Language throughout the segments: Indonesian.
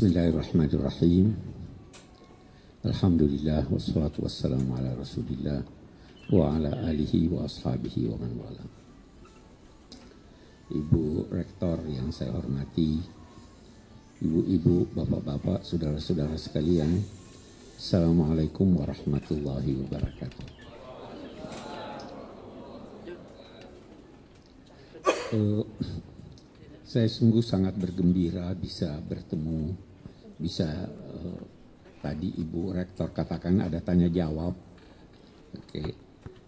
Bismillahirrahmanirrahim. Alhamdulillah wassalatu wassalamu ala Rasulillah wa ala alihi wa ashabihi wa man wala. Ibu Rektor yang saya hormati, ibu-ibu, bapak-bapak, saudara-saudara sekalian, Assalamualaikum warahmatullahi wabarakatuh. Uh, saya sungguh sangat bergembira bisa bertemu, bisa uh, tadi Ibu Rektor katakan ada tanya jawab. Oke,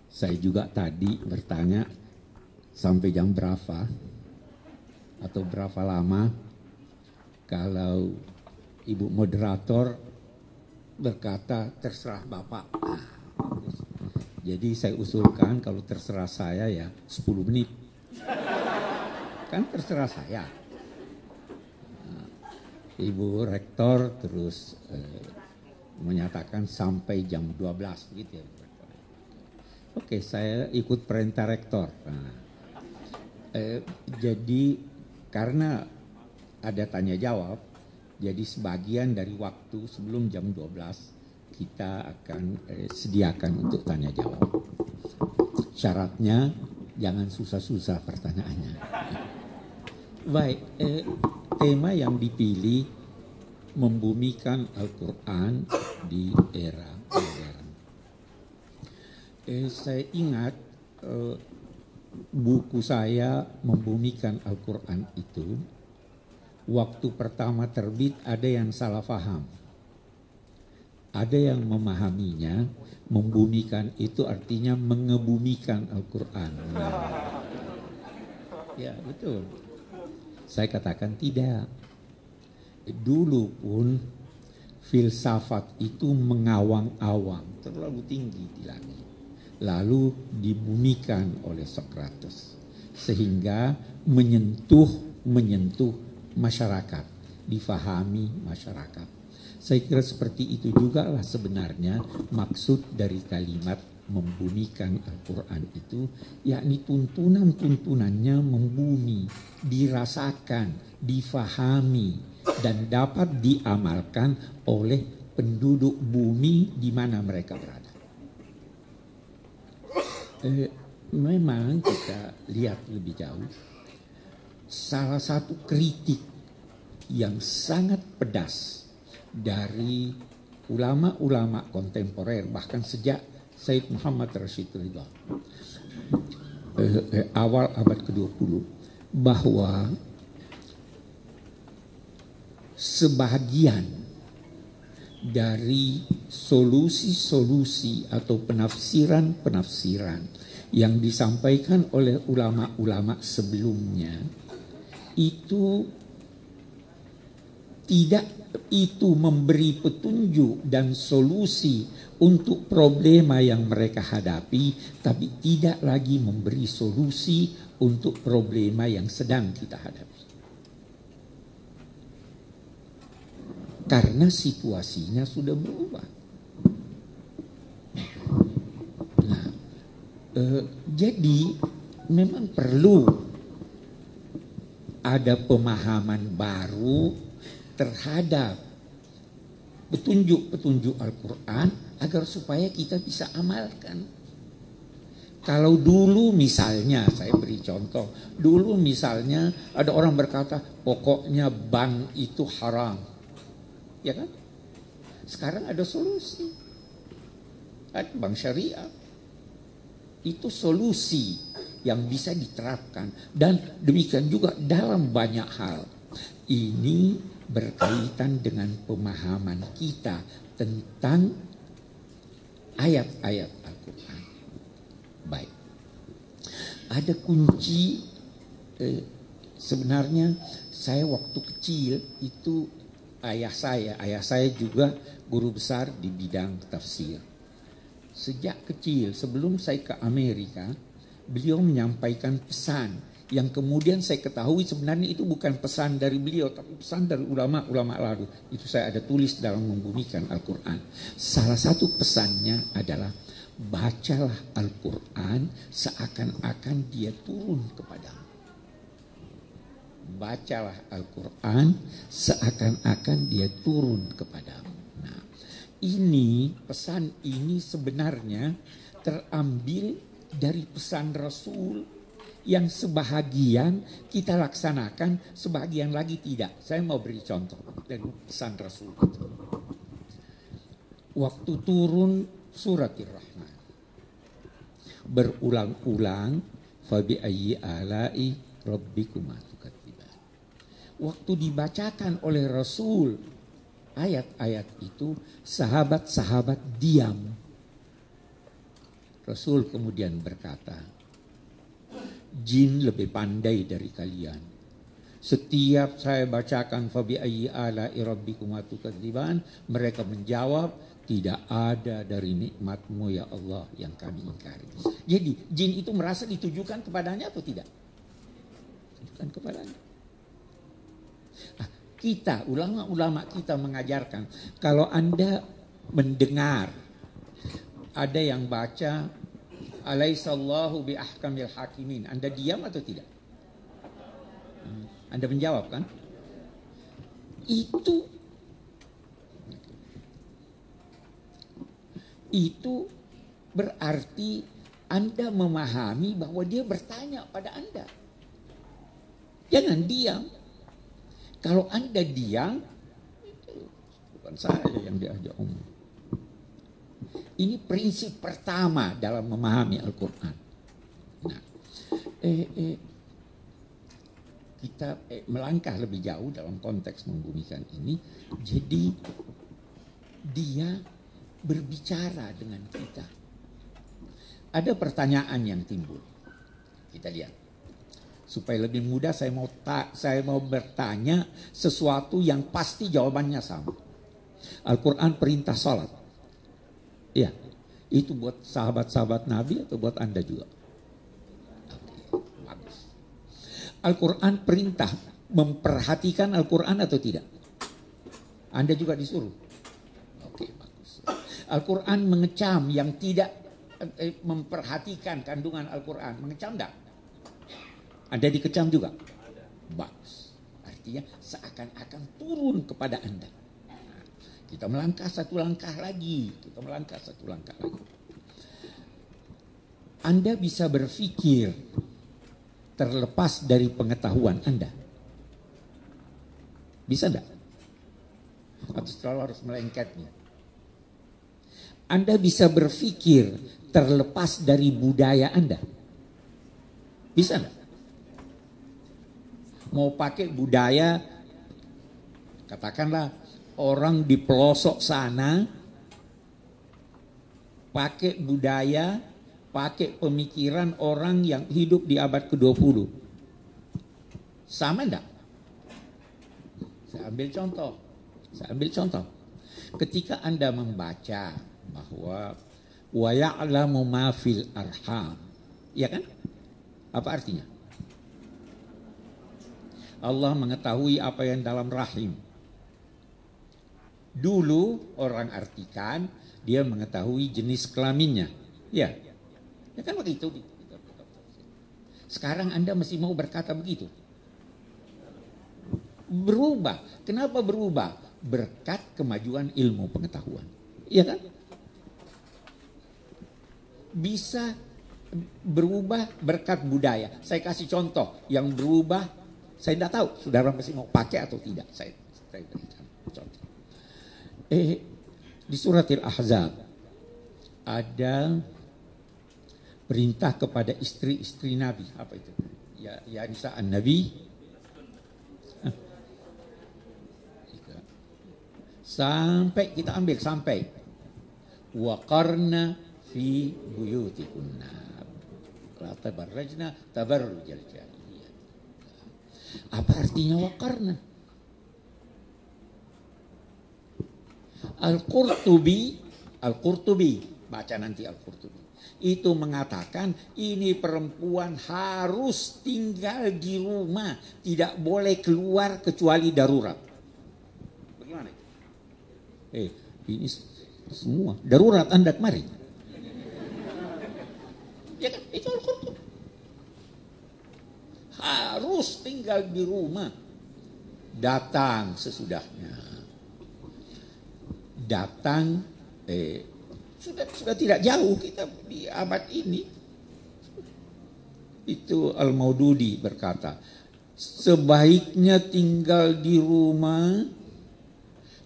saya juga tadi bertanya sampai jam berapa atau berapa lama kalau Ibu moderator berkata terserah Bapak. Nah, jadi saya usulkan kalau terserah saya ya 10 menit kan terserah saya. Ibu Rektor terus eh, menyatakan sampai jam 12 begitu ya. Oke, saya ikut perintah rektor. Nah, eh, jadi karena ada tanya jawab, jadi sebagian dari waktu sebelum jam 12 kita akan eh, sediakan untuk tanya jawab. Syaratnya jangan susah-susah pertanyaannya. Baik, eh, tema yang dipilih membumikan Al-Quran di era modern. Eh, saya ingat eh, buku saya membumikan Al-Quran itu waktu pertama terbit ada yang salah faham. Ada yang memahaminya, membumikan itu artinya mengebumikan Al-Quran. Nah, ya betul. Saya katakan tidak. Dulu pun filsafat itu mengawang-awang, terlalu tinggi di langit. Lalu dibumikan oleh Socrates. Sehingga menyentuh, menyentuh masyarakat. Difahami masyarakat. Saya kira seperti itu juga lah sebenarnya maksud dari kalimat membumikan Al-Quran itu, yakni tuntunan-tuntunannya membumi, dirasakan, difahami, dan dapat diamalkan oleh penduduk bumi di mana mereka berada. Eh, memang kita lihat lebih jauh, salah satu kritik yang sangat pedas dari ulama-ulama kontemporer bahkan sejak Said Muhammad Rashid Ridha eh, eh, awal abad ke-20 bahwa sebagian dari solusi-solusi atau penafsiran-penafsiran yang disampaikan oleh ulama-ulama sebelumnya itu tidak itu memberi petunjuk dan solusi untuk problema yang mereka hadapi, tapi tidak lagi memberi solusi untuk problema yang sedang kita hadapi. Karena situasinya sudah berubah. Nah, eh, jadi memang perlu ada pemahaman baru terhadap petunjuk-petunjuk Al-Quran agar supaya kita bisa amalkan. Kalau dulu misalnya, saya beri contoh, dulu misalnya ada orang berkata, pokoknya bank itu haram. Ya kan? Sekarang ada solusi. Ada bank syariah. Itu solusi yang bisa diterapkan. Dan demikian juga dalam banyak hal. Ini berkaitan dengan pemahaman kita tentang ayat-ayat Al-Quran. Baik. Ada kunci eh, sebenarnya saya waktu kecil itu ayah saya, ayah saya juga guru besar di bidang tafsir. Sejak kecil sebelum saya ke Amerika, beliau menyampaikan pesan yang kemudian saya ketahui sebenarnya itu bukan pesan dari beliau tapi pesan dari ulama-ulama lalu. Itu saya ada tulis dalam membumikan Al-Quran. Salah satu pesannya adalah bacalah Al-Quran seakan-akan dia turun kepadamu. Bacalah Al-Quran seakan-akan dia turun kepadamu. Nah, ini pesan ini sebenarnya terambil dari pesan Rasul yang sebahagian kita laksanakan, sebahagian lagi tidak. Saya mau beri contoh dari pesan Rasul. Waktu turun surat Ar-Rahman. Berulang-ulang, fabi ayyi alai rabbikuma Waktu dibacakan oleh Rasul ayat-ayat itu, sahabat-sahabat diam. Rasul kemudian berkata, jin lebih pandai dari kalian. Setiap saya bacakan fabi ayyi ala rabbikum mereka menjawab tidak ada dari nikmatmu ya Allah yang kami ingkari. Jadi jin itu merasa ditujukan kepadanya atau tidak? Ditujukan kepadanya. Nah, kita, ulama-ulama kita mengajarkan, kalau Anda mendengar ada yang baca Alaihissallahu bi ahkamil hakimin. Anda diam atau tidak? Hmm, Anda menjawab kan? Itu itu berarti Anda memahami bahwa dia bertanya pada Anda. Jangan diam. Kalau Anda diam, bukan saya yang diajak omong. Ini prinsip pertama dalam memahami Al-Quran. Nah, eh, eh, kita eh, melangkah lebih jauh dalam konteks membunyikan ini. Jadi dia berbicara dengan kita. Ada pertanyaan yang timbul. Kita lihat. Supaya lebih mudah saya mau ta saya mau bertanya sesuatu yang pasti jawabannya sama. Al-Qur'an perintah salat. Iya. Itu buat sahabat-sahabat Nabi atau buat Anda juga? Al-Quran perintah memperhatikan Al-Quran atau tidak? Anda juga disuruh. Al-Quran mengecam yang tidak eh, memperhatikan kandungan Al-Quran. Mengecam enggak? Anda dikecam juga? Bagus. Artinya seakan-akan turun kepada Anda. Kita melangkah satu langkah lagi. Kita melangkah satu langkah lagi. Anda bisa berpikir terlepas dari pengetahuan Anda. Bisa enggak? Atau selalu harus melengketnya? Anda bisa berpikir terlepas dari budaya Anda. Bisa nggak? Mau pakai budaya, katakanlah orang di pelosok sana, pakai budaya, pakai pemikiran orang yang hidup di abad ke-20. Sama enggak? Saya ambil contoh. Saya ambil contoh. Ketika Anda membaca bahwa wa ya'lamu ma fil arham. Ya kan? Apa artinya? Allah mengetahui apa yang dalam rahim. Dulu orang artikan dia mengetahui jenis kelaminnya. Ya. Ya kan begitu. Sekarang Anda masih mau berkata begitu. Berubah. Kenapa berubah? Berkat kemajuan ilmu pengetahuan. Iya kan? bisa berubah berkat budaya. Saya kasih contoh yang berubah, saya tidak tahu saudara masih mau pakai atau tidak. Saya, saya. Eh, di surat Al-Ahzab ada perintah kepada istri-istri Nabi. Apa itu? Ya, ya Nisa Nabi. Sampai kita ambil sampai waqarna fi buyutikunna la tabarrajna tabarrujal jahiliyah apa artinya wakarna Al-Qurtubi Al-Qurtubi baca nanti Al-Qurtubi itu mengatakan ini perempuan harus tinggal di rumah tidak boleh keluar kecuali darurat bagaimana eh ini semua darurat anda kemarin Ya kan? Itu Al-Qurtubi. harus tinggal di rumah. Datang sesudahnya. Datang eh sudah sudah tidak jauh kita di abad ini. Itu Al-Maududi berkata, sebaiknya tinggal di rumah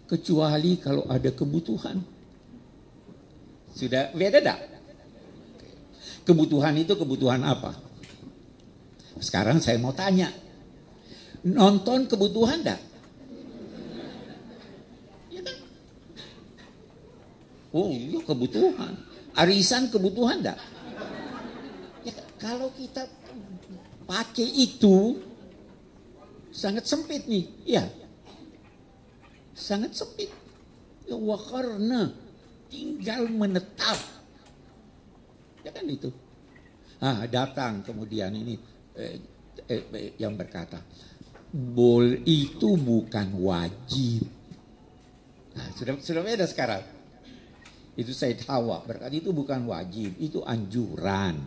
kecuali kalau ada kebutuhan. Sudah beda tidak? Kebutuhan itu kebutuhan apa? Sekarang saya mau tanya, nonton kebutuhan enggak? Ya kan? Oh iya kebutuhan. Arisan kebutuhan enggak? Ya, kalau kita pakai itu sangat sempit nih, ya. Sangat sempit. Ya, karena tinggal menetap. Ya kan itu. Ah, datang kemudian ini eh, eh, eh, yang berkata, bol itu bukan wajib. Nah, sudah sudah beda sekarang. Itu Said Hawa berkata itu bukan wajib, itu anjuran.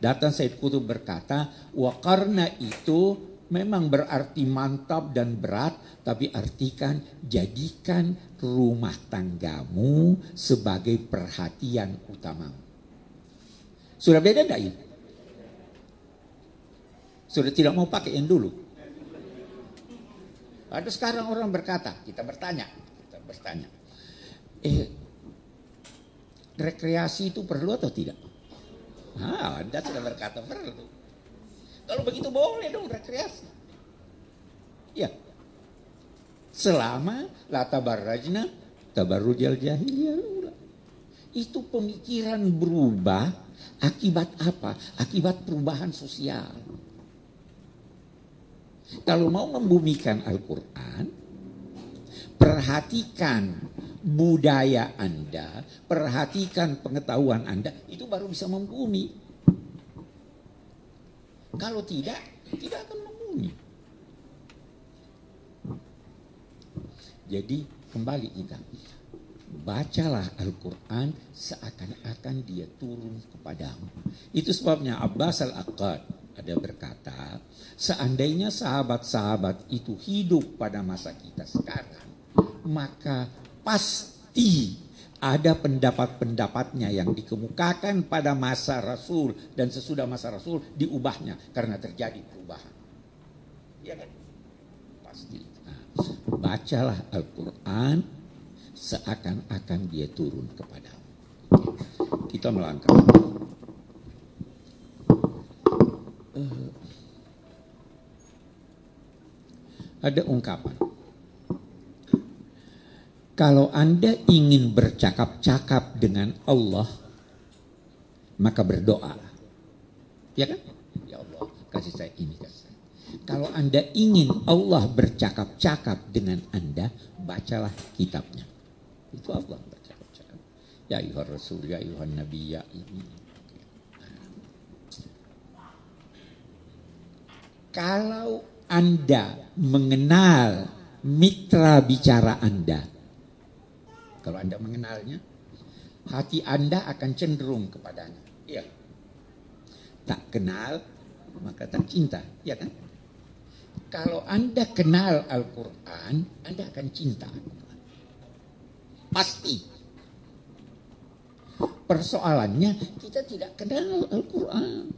Datang Said Kutub berkata, wa karena itu memang berarti mantap dan berat, tapi artikan jadikan rumah tanggamu sebagai perhatian utama. Sudah beda tidak ini? Sudah tidak mau pakai yang dulu. Ada sekarang orang berkata, kita bertanya, kita bertanya, eh, rekreasi itu perlu atau tidak? Ah, Anda sudah berkata perlu. Kalau begitu boleh dong rekreasi. Ya. Selama la tabarrajna tabarrujal jahiliyah. Itu pemikiran berubah akibat apa? Akibat perubahan sosial. Kalau mau membumikan Al-Quran, perhatikan budaya Anda, perhatikan pengetahuan Anda, itu baru bisa membumi. Kalau tidak, tidak akan membumi. Jadi kembali kita. Bacalah Al-Quran seakan-akan dia turun kepadamu. Itu sebabnya Abbas al-Aqad ada berkata, seandainya sahabat-sahabat itu hidup pada masa kita sekarang, maka pasti ada pendapat-pendapatnya yang dikemukakan pada masa Rasul dan sesudah masa Rasul diubahnya karena terjadi perubahan. Ya kan? Pasti. Nah, bacalah Al-Quran seakan-akan dia turun kepada kita melangkah. Uh, ada ungkapan kalau Anda ingin bercakap-cakap dengan Allah, maka berdoa. Ya kan? Ya Allah, kasih saya ini, kasih saya. Kalau Anda ingin Allah bercakap-cakap dengan Anda, bacalah kitabnya. Itu Allah bercakap-cakap. Ya ayuhar Rasul, ya ayuhar Nabi, ya ini. Kalau Anda mengenal mitra bicara Anda, kalau Anda mengenalnya, hati Anda akan cenderung kepadanya. Iya. Tak kenal, maka tak cinta. Ya kan? Kalau Anda kenal Al-Quran, Anda akan cinta Pasti. Persoalannya, kita tidak kenal Al-Quran.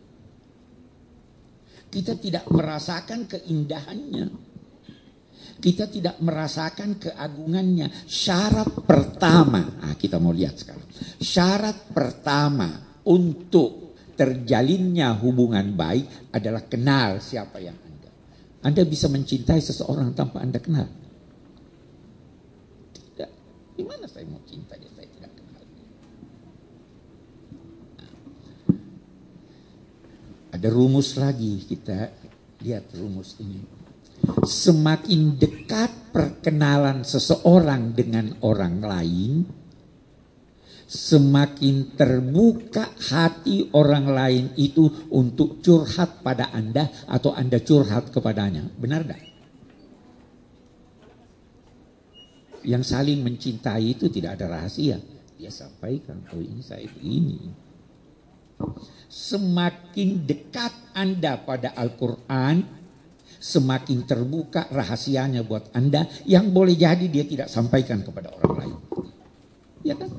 Kita tidak merasakan keindahannya kita tidak merasakan keagungannya. Syarat pertama, nah kita mau lihat sekarang. Syarat pertama untuk terjalinnya hubungan baik adalah kenal siapa yang Anda. Anda bisa mencintai seseorang tanpa Anda kenal. Tidak. Gimana saya mau cinta dia saya tidak kenal. Nah. Ada rumus lagi kita lihat rumus ini semakin dekat perkenalan seseorang dengan orang lain, semakin terbuka hati orang lain itu untuk curhat pada Anda atau Anda curhat kepadanya. Benar tidak? Yang saling mencintai itu tidak ada rahasia. Dia sampaikan, oh ini saya begini. Semakin dekat Anda pada Al-Quran, semakin terbuka rahasianya buat Anda yang boleh jadi dia tidak sampaikan kepada orang lain. Ya kan?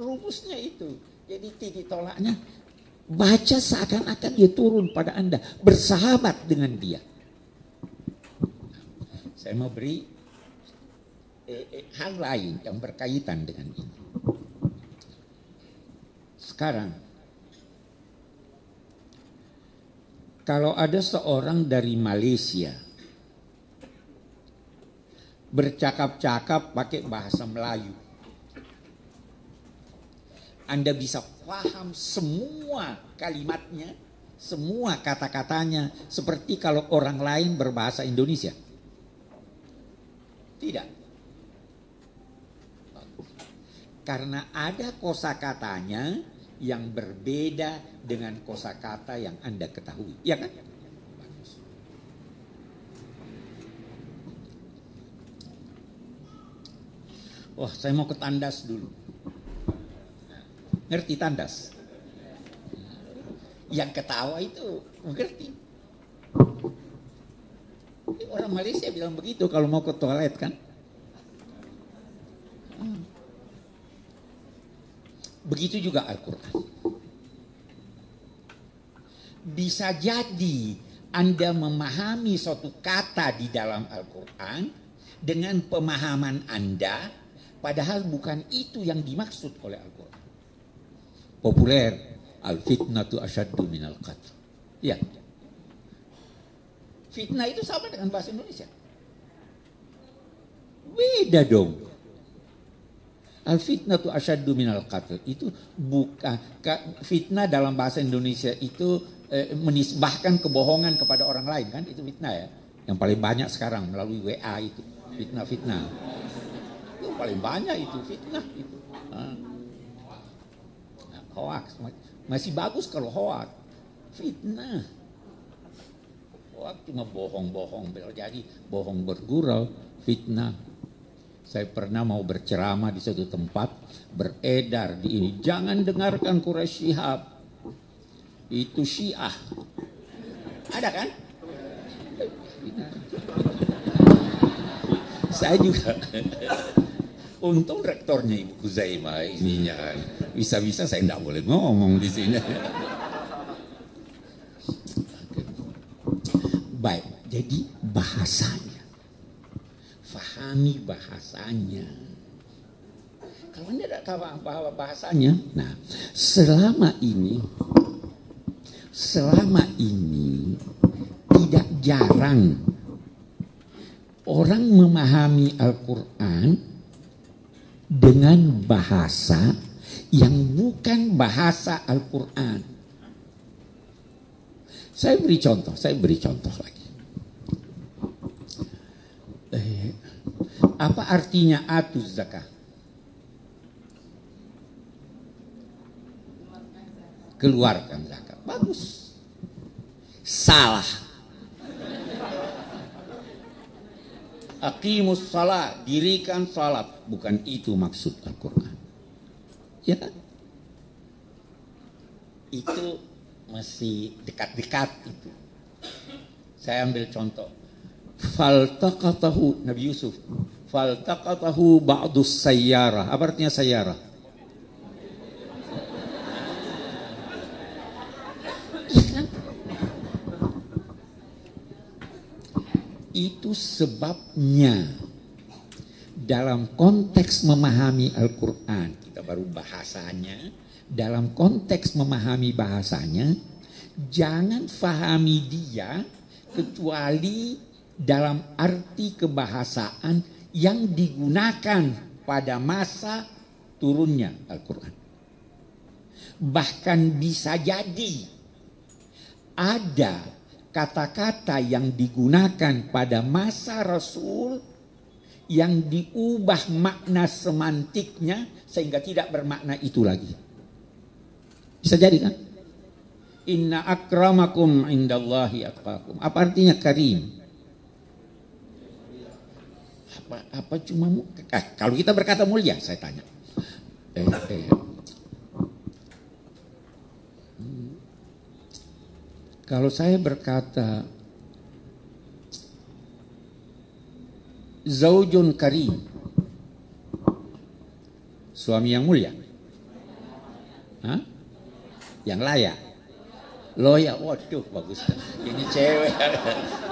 Rumusnya itu. Jadi titik tolaknya baca seakan-akan dia turun pada Anda, bersahabat dengan dia. Saya mau beri eh, eh, hal lain yang berkaitan dengan ini. Sekarang kalau ada seorang dari Malaysia bercakap-cakap pakai bahasa Melayu, Anda bisa paham semua kalimatnya, semua kata-katanya, seperti kalau orang lain berbahasa Indonesia. Tidak. Karena ada kosakatanya yang berbeda dengan kosakata yang Anda ketahui. Ya kan? Wah, saya mau ke tandas dulu. Ngerti tandas? Yang ketawa itu mengerti. Orang Malaysia bilang begitu kalau mau ke toilet kan. Begitu juga Al-Quran. Bisa jadi Anda memahami suatu kata di dalam Al-Quran dengan pemahaman Anda, padahal bukan itu yang dimaksud oleh Al-Quran. Populer, al-fitnatu asyaddu minal qatl. Ya. Fitnah itu sama dengan bahasa Indonesia. Beda dong. Al fitnah tu asyaddu minal qatl. Itu bukan fitnah dalam bahasa Indonesia itu eh, menisbahkan kebohongan kepada orang lain kan itu fitnah ya. Yang paling banyak sekarang melalui WA itu fitnah-fitnah. Itu paling banyak itu fitnah itu. Nah, hoax masih bagus kalau hoax. Fitnah. Hoax cuma bohong-bohong jadi bohong bergurau, fitnah saya pernah mau berceramah di suatu tempat, beredar di ini. Jangan dengarkan Quraisy Syihab. Itu Syiah. Ada kan? Saya juga. Untung rektornya Ibu Kuzaima ininya. Bisa-bisa saya tidak boleh ngomong di sini. Baik, jadi bahasanya fahami bahasanya. Kalau Anda tidak tahu apa bahasanya, nah selama ini, selama ini tidak jarang orang memahami Al-Quran dengan bahasa yang bukan bahasa Al-Quran. Saya beri contoh, saya beri contoh lagi. Apa artinya atuz zakat? Keluarkan zakat. Bagus. Salah. Aqimus salat, dirikan salat. Bukan itu maksud Al-Quran. Ya kan? Itu masih dekat-dekat itu. Saya ambil contoh. Faltaqatahu Nabi Yusuf faltaqatahu ba'dus sayyarah. Apa artinya sayyarah? Itu sebabnya dalam konteks memahami Al-Quran, kita baru bahasanya, dalam konteks memahami bahasanya, jangan fahami dia kecuali dalam arti kebahasaan yang digunakan pada masa turunnya Al-Quran. Bahkan bisa jadi ada kata-kata yang digunakan pada masa Rasul yang diubah makna semantiknya sehingga tidak bermakna itu lagi. Bisa jadi kan? Inna akramakum indallahi atqakum. Apa artinya karim? Apa, apa cuma eh, kalau kita berkata mulia saya tanya eh, eh, kalau saya berkata Zaujun karim. Suami yang mulia. Hah? Yang layak. Loyal, waduh bagus. Ini cewek.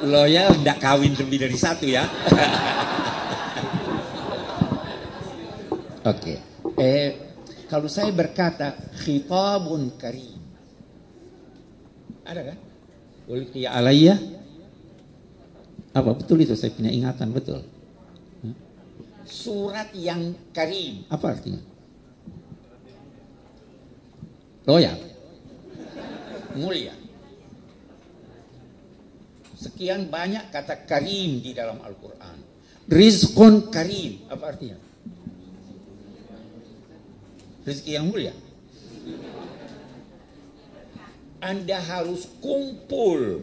Loyal tidak kawin lebih dari satu ya. Oke. Okay. Eh, kalau saya berkata khitabun karim. Ada kan? Ulqiya alayya. Apa betul itu? Saya punya ingatan betul. Surat yang karim. Apa artinya? Loyal mulia. Sekian banyak kata karim di dalam Al-Quran. Rizkun karim. Apa artinya? Rizki yang mulia. Anda harus kumpul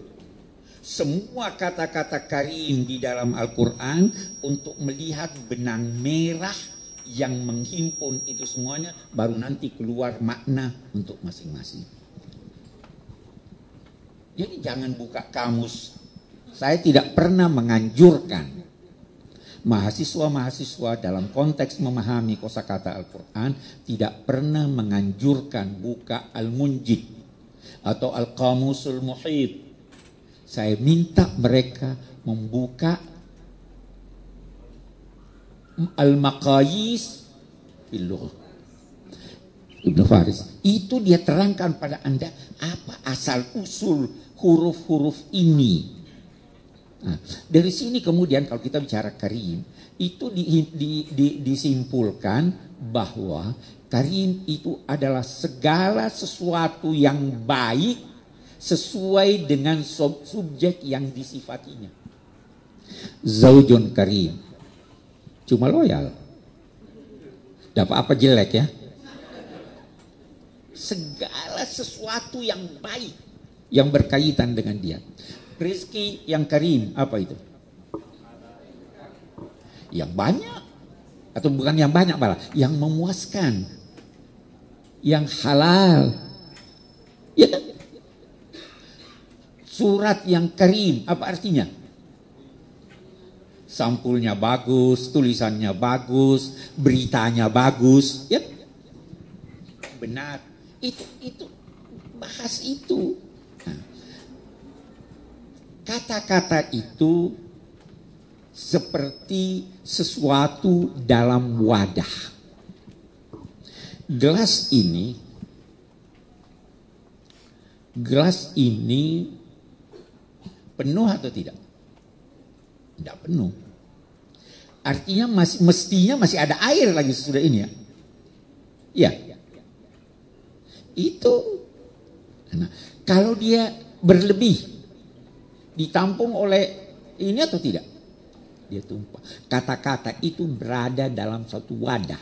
semua kata-kata karim di dalam Al-Quran untuk melihat benang merah yang menghimpun itu semuanya baru nanti keluar makna untuk masing-masing. Jadi jangan buka kamus. Saya tidak pernah menganjurkan mahasiswa-mahasiswa dalam konteks memahami kosakata Al-Quran tidak pernah menganjurkan buka Al-Munjid atau Al-Qamusul Muhid. Saya minta mereka membuka Al-Maqayis Ibnu Faris. Itu dia terangkan pada Anda apa asal usul huruf-huruf ini. Nah, dari sini kemudian kalau kita bicara karim, itu di, di, di, disimpulkan bahwa karim itu adalah segala sesuatu yang baik sesuai dengan sub subjek yang disifatinya. Zaujun karim. Cuma loyal. Dapat apa jelek ya? Segala sesuatu yang baik yang berkaitan dengan dia. Rizki yang karim, apa itu? Yang banyak. Atau bukan yang banyak malah, yang memuaskan. Yang halal. Ya kan? Surat yang karim, apa artinya? Sampulnya bagus, tulisannya bagus, beritanya bagus, ya. Benar. Itu itu bahas itu. Kata-kata itu seperti sesuatu dalam wadah. Gelas ini gelas ini penuh atau tidak? Tidak penuh. Artinya masih mestinya masih ada air lagi sesudah ini ya. Iya. Itu nah, kalau dia berlebih ditampung oleh ini atau tidak? Dia tumpah. Kata-kata itu berada dalam satu wadah.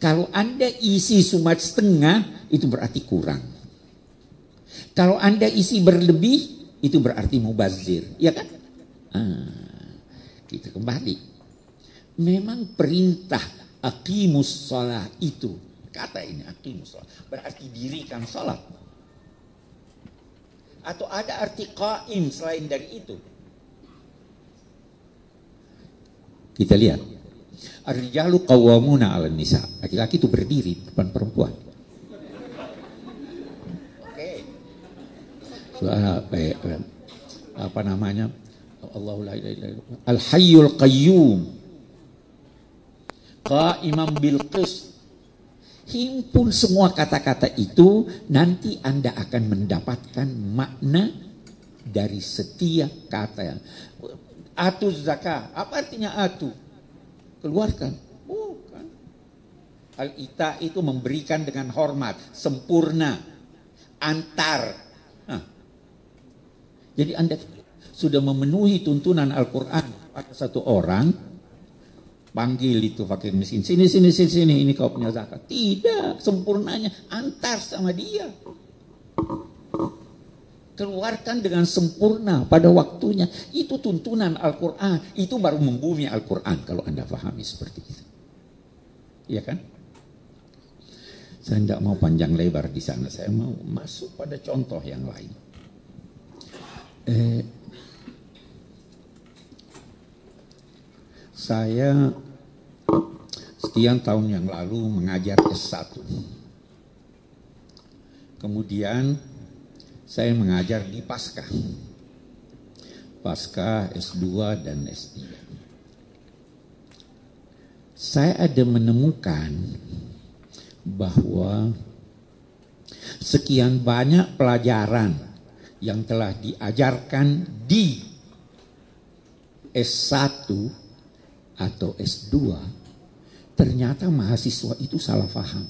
Kalau Anda isi cuma setengah, itu berarti kurang. Kalau Anda isi berlebih, itu berarti mubazir. Ya kan? Ah, kita kembali. Memang perintah akimus sholat itu. Kata ini akimus sholat. Berarti dirikan sholat atau ada arti qaim selain dari itu? Kita lihat. Ar-rijalu qawwamuna 'alan nisa. Laki-laki itu berdiri depan perempuan. Oke. So, apa, apa namanya? Allahu la ilaha illallah. Al-hayyul qayyum. Qa'iman bil qist Himpun semua kata-kata itu, nanti Anda akan mendapatkan makna dari setiap kata. Atu zakah, apa artinya atu? Keluarkan. Bukan. Al-ita itu memberikan dengan hormat, sempurna, antar. Nah. Jadi Anda sudah memenuhi tuntunan Al-Quran pada satu orang, panggil itu fakir miskin. Sini sini sini sini ini kau punya zakat. Tidak sempurnanya. Antar sama dia. Keluarkan dengan sempurna pada waktunya. Itu tuntunan Al-Quran. Itu baru membumi Al-Quran kalau anda pahami seperti itu. Iya kan? Saya tidak mau panjang lebar di sana. Saya mau masuk pada contoh yang lain. Eh, saya sekian tahun yang lalu mengajar S1. Kemudian saya mengajar di Pasca. Pasca S2 dan S3. Saya ada menemukan bahwa sekian banyak pelajaran yang telah diajarkan di S1 atau S2 ternyata mahasiswa itu salah paham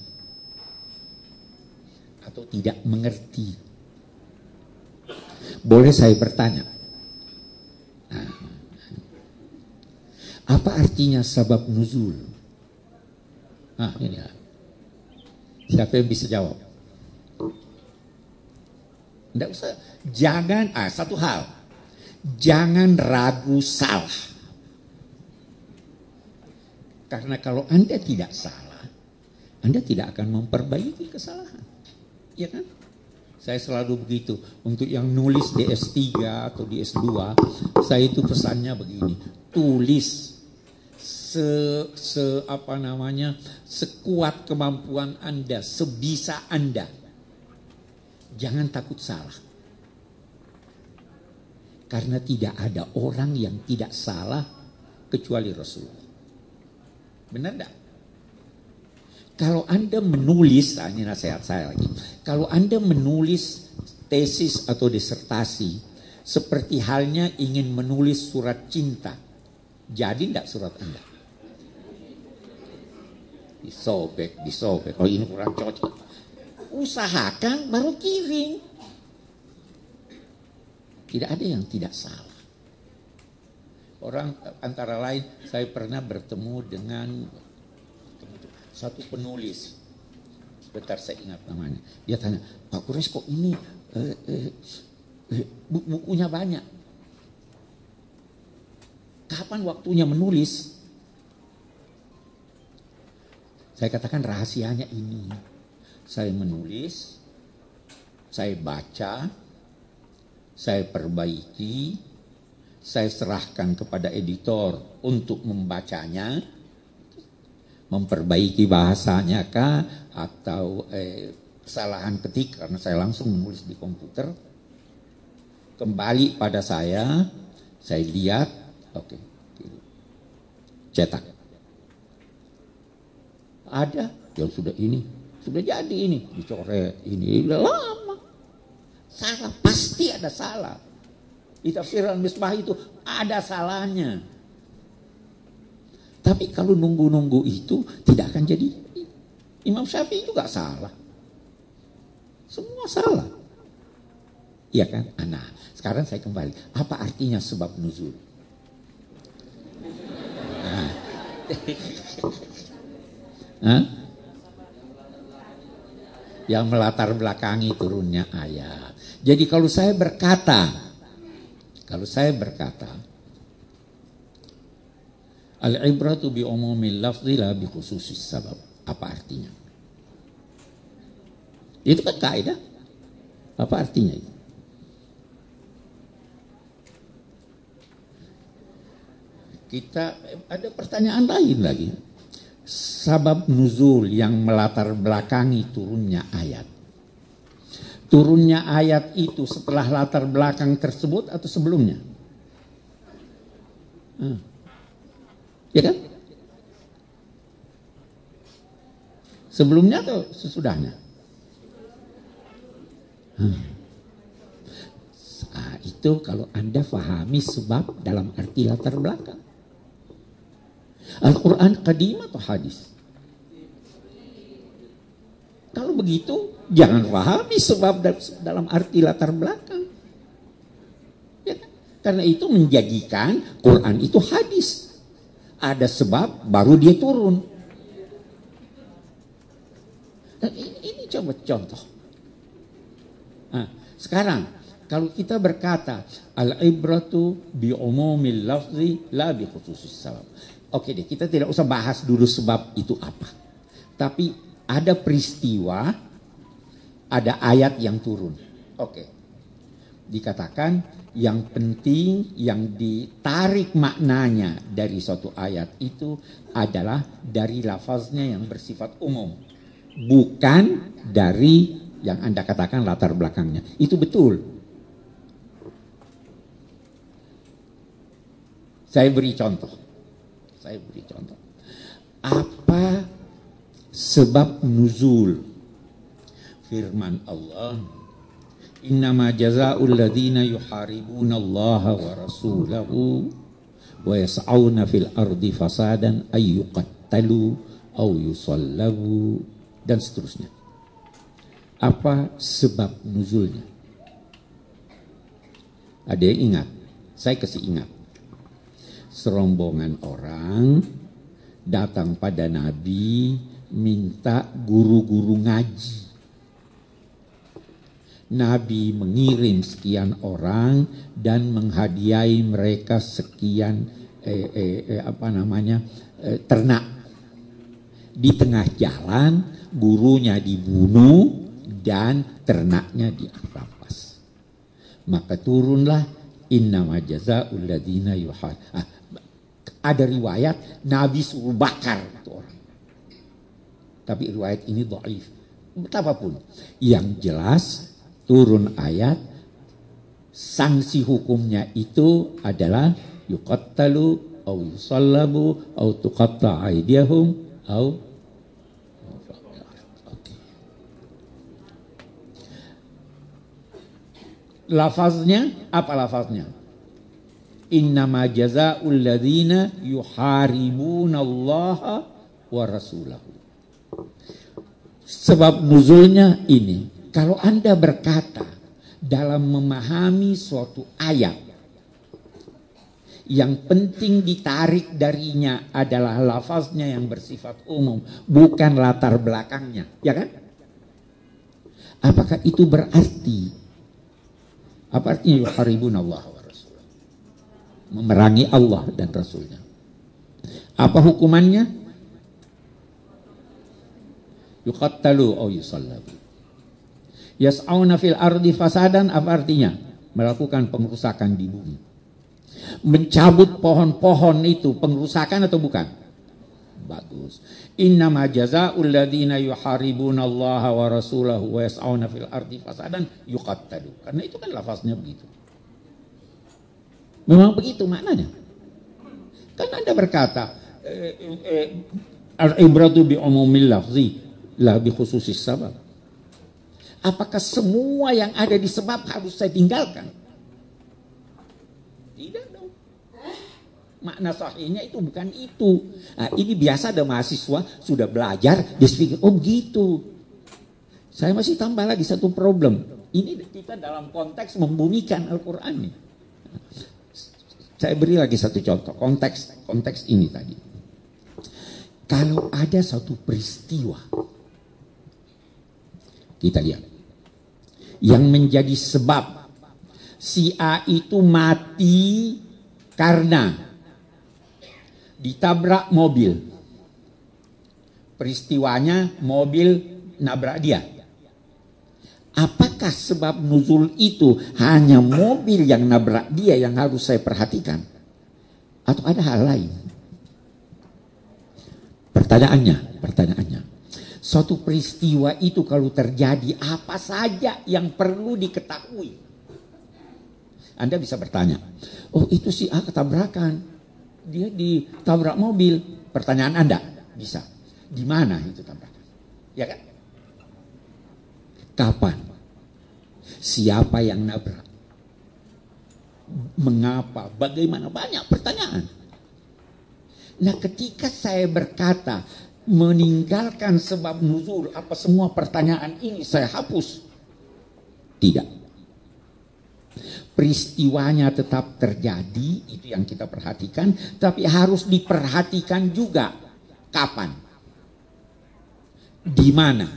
atau tidak mengerti. Boleh saya bertanya? Nah, apa artinya sabab nuzul? Nah, ini. Siapa yang bisa jawab? Tidak usah. Jangan, ah, satu hal. Jangan ragu salah. Karena kalau Anda tidak salah, Anda tidak akan memperbaiki kesalahan. Ya kan? Saya selalu begitu. Untuk yang nulis di S3 atau di S2, saya itu pesannya begini. Tulis se, se apa namanya sekuat kemampuan Anda, sebisa Anda. Jangan takut salah. Karena tidak ada orang yang tidak salah kecuali Rasulullah. Benar enggak? Kalau Anda menulis, nah ini nasihat saya lagi. Kalau Anda menulis tesis atau disertasi, seperti halnya ingin menulis surat cinta, jadi enggak surat Anda? Disobek, disobek. Oh ini kurang cocok. Usahakan baru kirim. Tidak ada yang tidak salah. Orang antara lain saya pernah bertemu dengan satu penulis. Sebentar saya ingat namanya. Dia tanya, Pak Kures kok ini eh, eh, eh, bukunya banyak. Kapan waktunya menulis? Saya katakan rahasianya ini. Saya menulis, saya baca, saya perbaiki, saya serahkan kepada editor untuk membacanya, memperbaiki bahasanya kah atau eh, kesalahan ketik karena saya langsung menulis di komputer. Kembali pada saya, saya lihat, oke, okay, cetak. Ada yang sudah ini, sudah jadi ini, dicoret ini, udah lama. Salah, pasti ada salah. Di tafsir al-misbah itu ada salahnya. Tapi kalau nunggu-nunggu itu tidak akan jadi. Imam Syafi'i juga salah. Semua salah. Iya kan? Nah, sekarang saya kembali. Apa artinya sebab nuzul? Nah. Hah? Yang melatar belakangi turunnya ayat. Jadi kalau saya berkata, kalau saya berkata, Al-ibratu bi umumil lafzi la bi khususis sabab. Apa artinya? Itu kan kaidah. Apa artinya itu? Kita ada pertanyaan lain lagi. Sabab nuzul yang melatar belakangi turunnya ayat turunnya ayat itu setelah latar belakang tersebut atau sebelumnya? Hmm. Ya kan? Sebelumnya atau sesudahnya? Hmm. Nah, itu kalau Anda fahami sebab dalam arti latar belakang. Al-Quran kadim atau hadis? Kalau begitu, jangan pahami sebab dalam arti latar belakang. Ya kan? Karena itu menjadikan Quran itu hadis. Ada sebab baru dia turun. Dan ini, ini coba contoh. Nah, sekarang kalau kita berkata al-ibratu bi umumil lafzi la bi khususis. Oke deh, kita tidak usah bahas dulu sebab itu apa. Tapi ada peristiwa, ada ayat yang turun. Oke. dikatakan yang penting yang ditarik maknanya dari suatu ayat itu adalah dari lafaznya yang bersifat umum. Bukan dari yang Anda katakan latar belakangnya. Itu betul. Saya beri contoh. Saya beri contoh. Apa sebab nuzul firman Allah Innama jazaa'ul ladzina yuharibuna Allah wa rasulahu wa yas'auna fil ardi fasadan ay yuqattalu au yusallabu dan seterusnya. Apa sebab nuzulnya? Ada yang ingat? Saya kasih ingat. Serombongan orang datang pada Nabi minta guru-guru ngaji Nabi mengirim sekian orang dan menghadiahi mereka sekian eh, eh, eh, apa namanya eh, ternak. Di tengah jalan gurunya dibunuh dan ternaknya dirampas. Maka turunlah inna jazaa'ul ladina yuhad. Ah, ada riwayat Nabi suruh bakar. Tapi riwayat ini dhaif. Betapapun. Yang jelas turun ayat sanksi hukumnya itu adalah yuqattalu au yusallabu au tuqatta aydiyahum au Lafaznya apa lafaznya? Innama jazaa'ul ladzina yuharibuna Allah wa rasulahu. Sebab nuzulnya ini kalau Anda berkata dalam memahami suatu ayat yang penting ditarik darinya adalah lafaznya yang bersifat umum, bukan latar belakangnya, ya kan? Apakah itu berarti apa artinya yuharibun Allah wa? Memerangi Allah dan Rasulnya. Apa hukumannya? Yuqattalu au yusallabu. Yas'auna fil ardi fasadan apa artinya? Melakukan pengerusakan di bumi. Mencabut pohon-pohon itu pengerusakan atau bukan? Bagus. Innama jazaa'ul ladzina yuharibuna Allah wa rasulahu wa yas'auna fil ardi fasadan yuqattalu. Karena itu kan lafaznya begitu. Memang begitu maknanya. Kan Anda berkata, eh, eh, al-ibratu bi umumil lafzi la bi khususis sabab. Apakah semua yang ada di sebab harus saya tinggalkan? Tidak dong. Makna sahihnya itu bukan itu. Nah, ini biasa ada mahasiswa sudah belajar, dia pikir, oh begitu. Saya masih tambah lagi satu problem. Ini kita dalam konteks membumikan Al-Quran. Saya beri lagi satu contoh, konteks konteks ini tadi. Kalau ada satu peristiwa, kita lihat yang menjadi sebab si A itu mati karena ditabrak mobil. Peristiwanya mobil nabrak dia. Apakah sebab nuzul itu hanya mobil yang nabrak dia yang harus saya perhatikan? Atau ada hal lain? Pertanyaannya, pertanyaannya suatu peristiwa itu kalau terjadi apa saja yang perlu diketahui. Anda bisa bertanya, oh itu si A ketabrakan, dia ditabrak mobil. Pertanyaan Anda bisa, di mana itu tabrakan? Ya kan? Kapan? Siapa yang nabrak? Mengapa? Bagaimana? Banyak pertanyaan. Nah ketika saya berkata meninggalkan sebab nuzul apa semua pertanyaan ini saya hapus? Tidak. Peristiwanya tetap terjadi itu yang kita perhatikan tapi harus diperhatikan juga. Kapan? Di mana?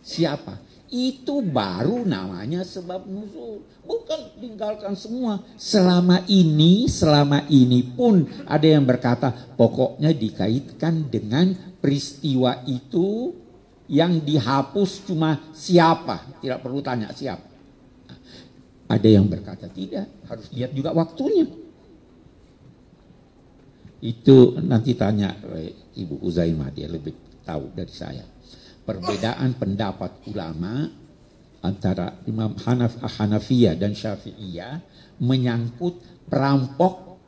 Siapa itu baru namanya sebab nuzul. Bukan tinggalkan semua. Selama ini, selama ini pun ada yang berkata pokoknya dikaitkan dengan peristiwa itu yang dihapus cuma siapa. Tidak perlu tanya siapa. Ada yang berkata tidak, harus lihat juga waktunya. Itu nanti tanya Ibu Uzaimah, dia lebih tahu dari saya. Perbedaan pendapat ulama antara Imam Hanaf, Hanafiyah dan Syafi'iyah menyangkut perampok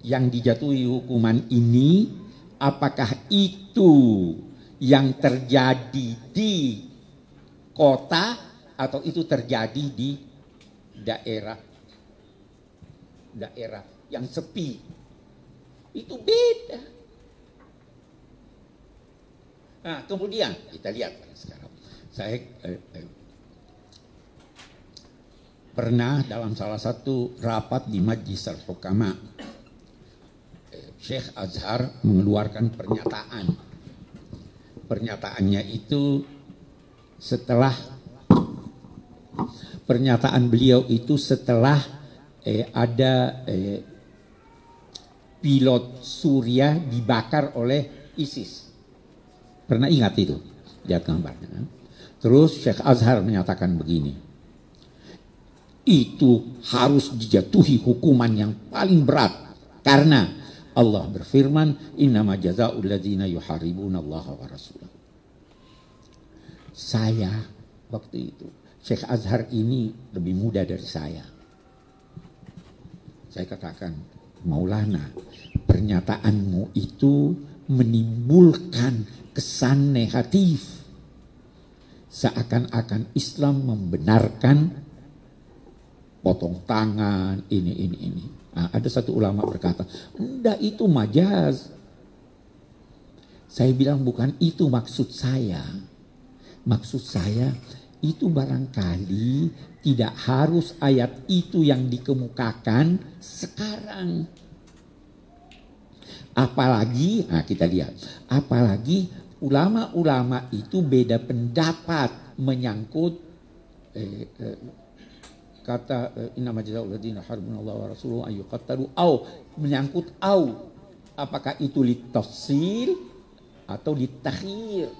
yang dijatuhi hukuman ini apakah itu yang terjadi di kota atau itu terjadi di daerah daerah yang sepi itu beda. Nah, kemudian kita lihat sekarang. Saya eh, eh, pernah dalam salah satu rapat di Majlis Al-Hukama eh, Syekh Azhar mengeluarkan pernyataan. Pernyataannya itu setelah pernyataan beliau itu setelah eh, ada eh, pilot Surya dibakar oleh ISIS. Pernah ingat itu? Lihat gambarnya. Terus Syekh Azhar menyatakan begini itu harus dijatuhi hukuman yang paling berat karena Allah berfirman innama jazaa'ul ladzina yuharibuna Allah wa rasulah saya waktu itu Syekh Azhar ini lebih muda dari saya saya katakan Maulana pernyataanmu itu menimbulkan kesan negatif seakan-akan Islam membenarkan potong tangan, ini, ini, ini. Nah, ada satu ulama berkata, enggak itu majaz. Saya bilang bukan itu maksud saya. Maksud saya itu barangkali tidak harus ayat itu yang dikemukakan sekarang. Apalagi, nah kita lihat, apalagi ulama-ulama itu beda pendapat menyangkut eh, eh, kata eh, inna jazaa'ul ladzina harbuna Allah wa rasuluhu ayyuqattalu au menyangkut au. Apakah itu litafsil atau litakhir?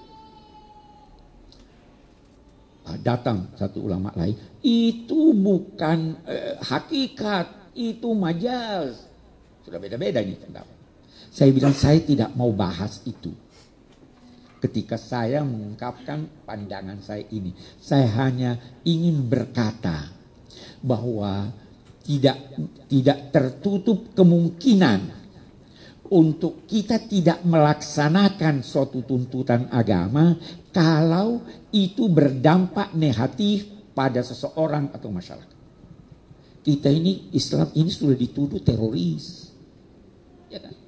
Ah, datang satu ulama lain. Itu bukan eh, hakikat itu majaz sudah beda-beda nih pendapat. Saya bilang saya tidak mau bahas itu ketika saya mengungkapkan pandangan saya ini saya hanya ingin berkata bahwa tidak tidak tertutup kemungkinan untuk kita tidak melaksanakan suatu tuntutan agama kalau itu berdampak negatif pada seseorang atau masyarakat. Kita ini Islam ini sudah dituduh teroris. Ya kan?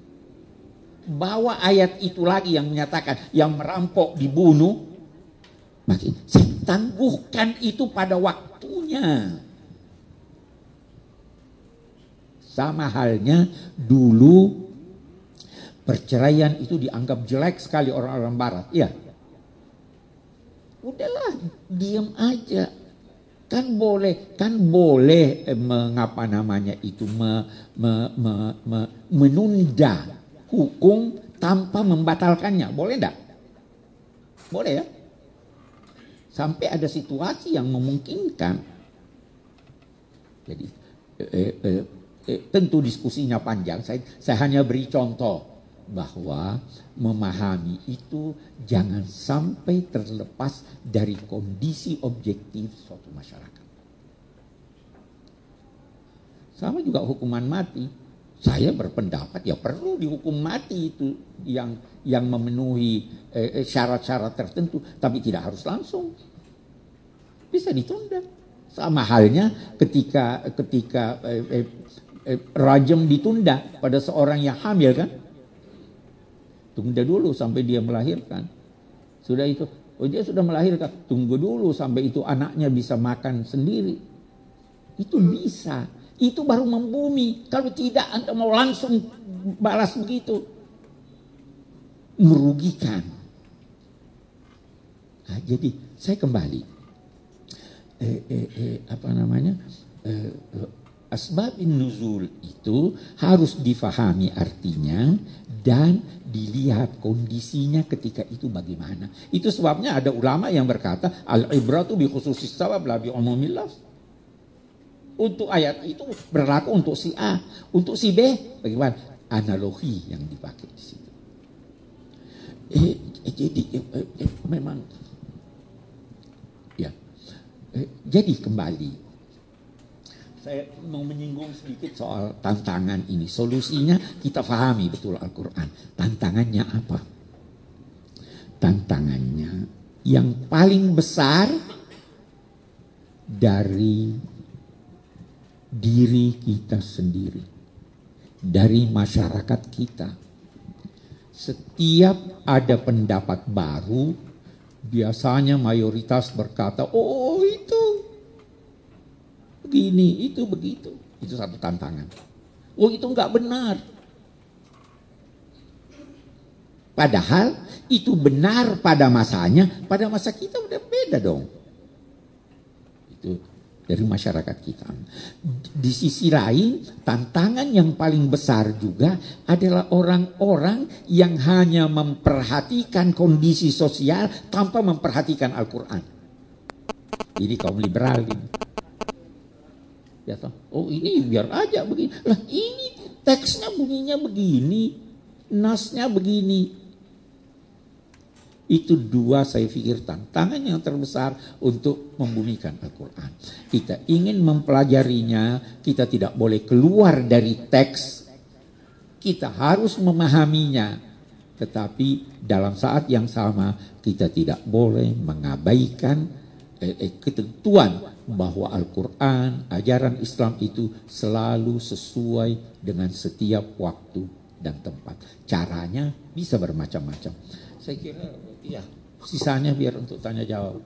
Bawa ayat itu lagi yang menyatakan yang merampok dibunuh. Saya tangguhkan itu pada waktunya. Sama halnya dulu perceraian itu dianggap jelek sekali orang-orang barat. Iya. Udahlah, diam aja. Kan boleh, kan boleh eh, mengapa namanya itu me, me, me, me, menunda hukum tanpa membatalkannya. Boleh enggak? Boleh ya? Sampai ada situasi yang memungkinkan. Jadi eh, eh, eh, tentu diskusinya panjang. Saya, saya hanya beri contoh bahwa memahami itu jangan sampai terlepas dari kondisi objektif suatu masyarakat. Sama juga hukuman mati. Saya berpendapat ya perlu dihukum mati itu yang yang memenuhi eh, eh, syarat-syarat eh, tertentu, tapi tidak harus langsung. Bisa ditunda. Sama halnya ketika ketika eh, eh, eh, rajam ditunda pada seorang yang hamil kan? Tunda dulu sampai dia melahirkan. Sudah itu, oh dia sudah melahirkan, tunggu dulu sampai itu anaknya bisa makan sendiri. Itu bisa. Itu baru membumi. Kalau tidak Anda mau langsung balas begitu. Merugikan. Nah, jadi saya kembali. Eh, eh, eh, apa namanya? Eh, eh asbab nuzul itu harus difahami artinya dan dilihat kondisinya ketika itu bagaimana. Itu sebabnya ada ulama yang berkata al ibratu bi khususis sabab la bi umumil untuk ayat itu berlaku untuk si A, untuk si B, bagaimana? Analogi yang dipakai di situ. Eh, eh jadi eh, eh, memang ya. Eh, jadi kembali saya mau menyinggung sedikit soal tantangan ini. Solusinya kita pahami betul Al-Quran. Tantangannya apa? Tantangannya yang paling besar dari diri kita sendiri, dari masyarakat kita. Setiap ada pendapat baru, biasanya mayoritas berkata, "Oh, itu begini, itu begitu." Itu satu tantangan. Oh, itu enggak benar. Padahal itu benar pada masanya, pada masa kita udah beda dong. Itu dari masyarakat kita. Di sisi lain, tantangan yang paling besar juga adalah orang-orang yang hanya memperhatikan kondisi sosial tanpa memperhatikan Al-Quran. Ini kaum liberal ini. Ya toh? Oh ini biar aja begini. Lah ini teksnya bunyinya begini, nasnya begini. Itu dua saya pikir tantangan yang terbesar untuk membumikan Al-Quran. Kita ingin mempelajarinya, kita tidak boleh keluar dari teks. Kita harus memahaminya. Tetapi dalam saat yang sama kita tidak boleh mengabaikan eh, eh, ketentuan bahwa Al-Quran, ajaran Islam itu selalu sesuai dengan setiap waktu dan tempat. Caranya bisa bermacam-macam. Saya kira ya sisanya biar untuk tanya jawab.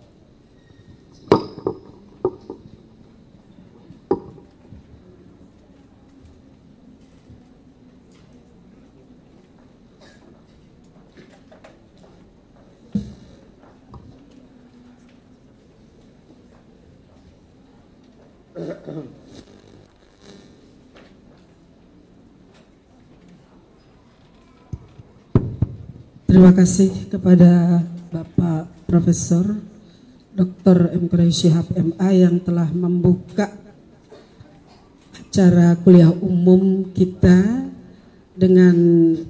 Terima kasih kepada Bapak Profesor Dr. M. Syihab MA yang telah membuka acara kuliah umum kita dengan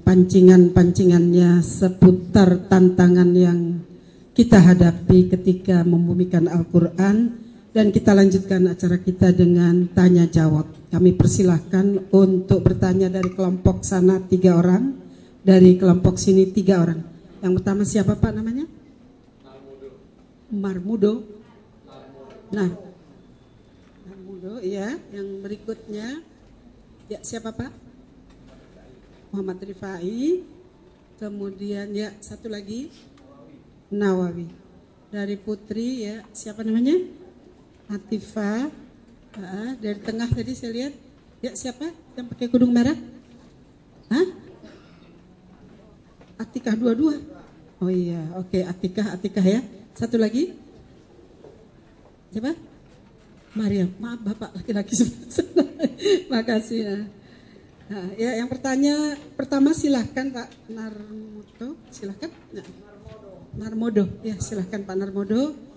pancingan-pancingannya seputar tantangan yang kita hadapi ketika membumikan Al-Quran dan kita lanjutkan acara kita dengan tanya jawab. Kami persilahkan untuk bertanya dari kelompok sana tiga orang dari kelompok sini tiga orang. Yang pertama siapa Pak namanya? Marmudo. Nah, Marmudo ya. Yang berikutnya ya siapa Pak? Muhammad Rifai. Kemudian ya satu lagi Nawawi. Dari Putri ya siapa namanya? Atifah. Ah, dari tengah tadi saya lihat ya siapa yang pakai kudung merah? Hah? Atikah dua-dua? Oh iya, oke okay. Atikah, Atikah ya. Satu lagi? Siapa? Maria. Maaf Bapak laki-laki Makasih ya. Nah, ya yang pertanyaan pertama silahkan Pak Narmodo, silahkan. Nah. Narmodo, ya silahkan Pak Narmodo.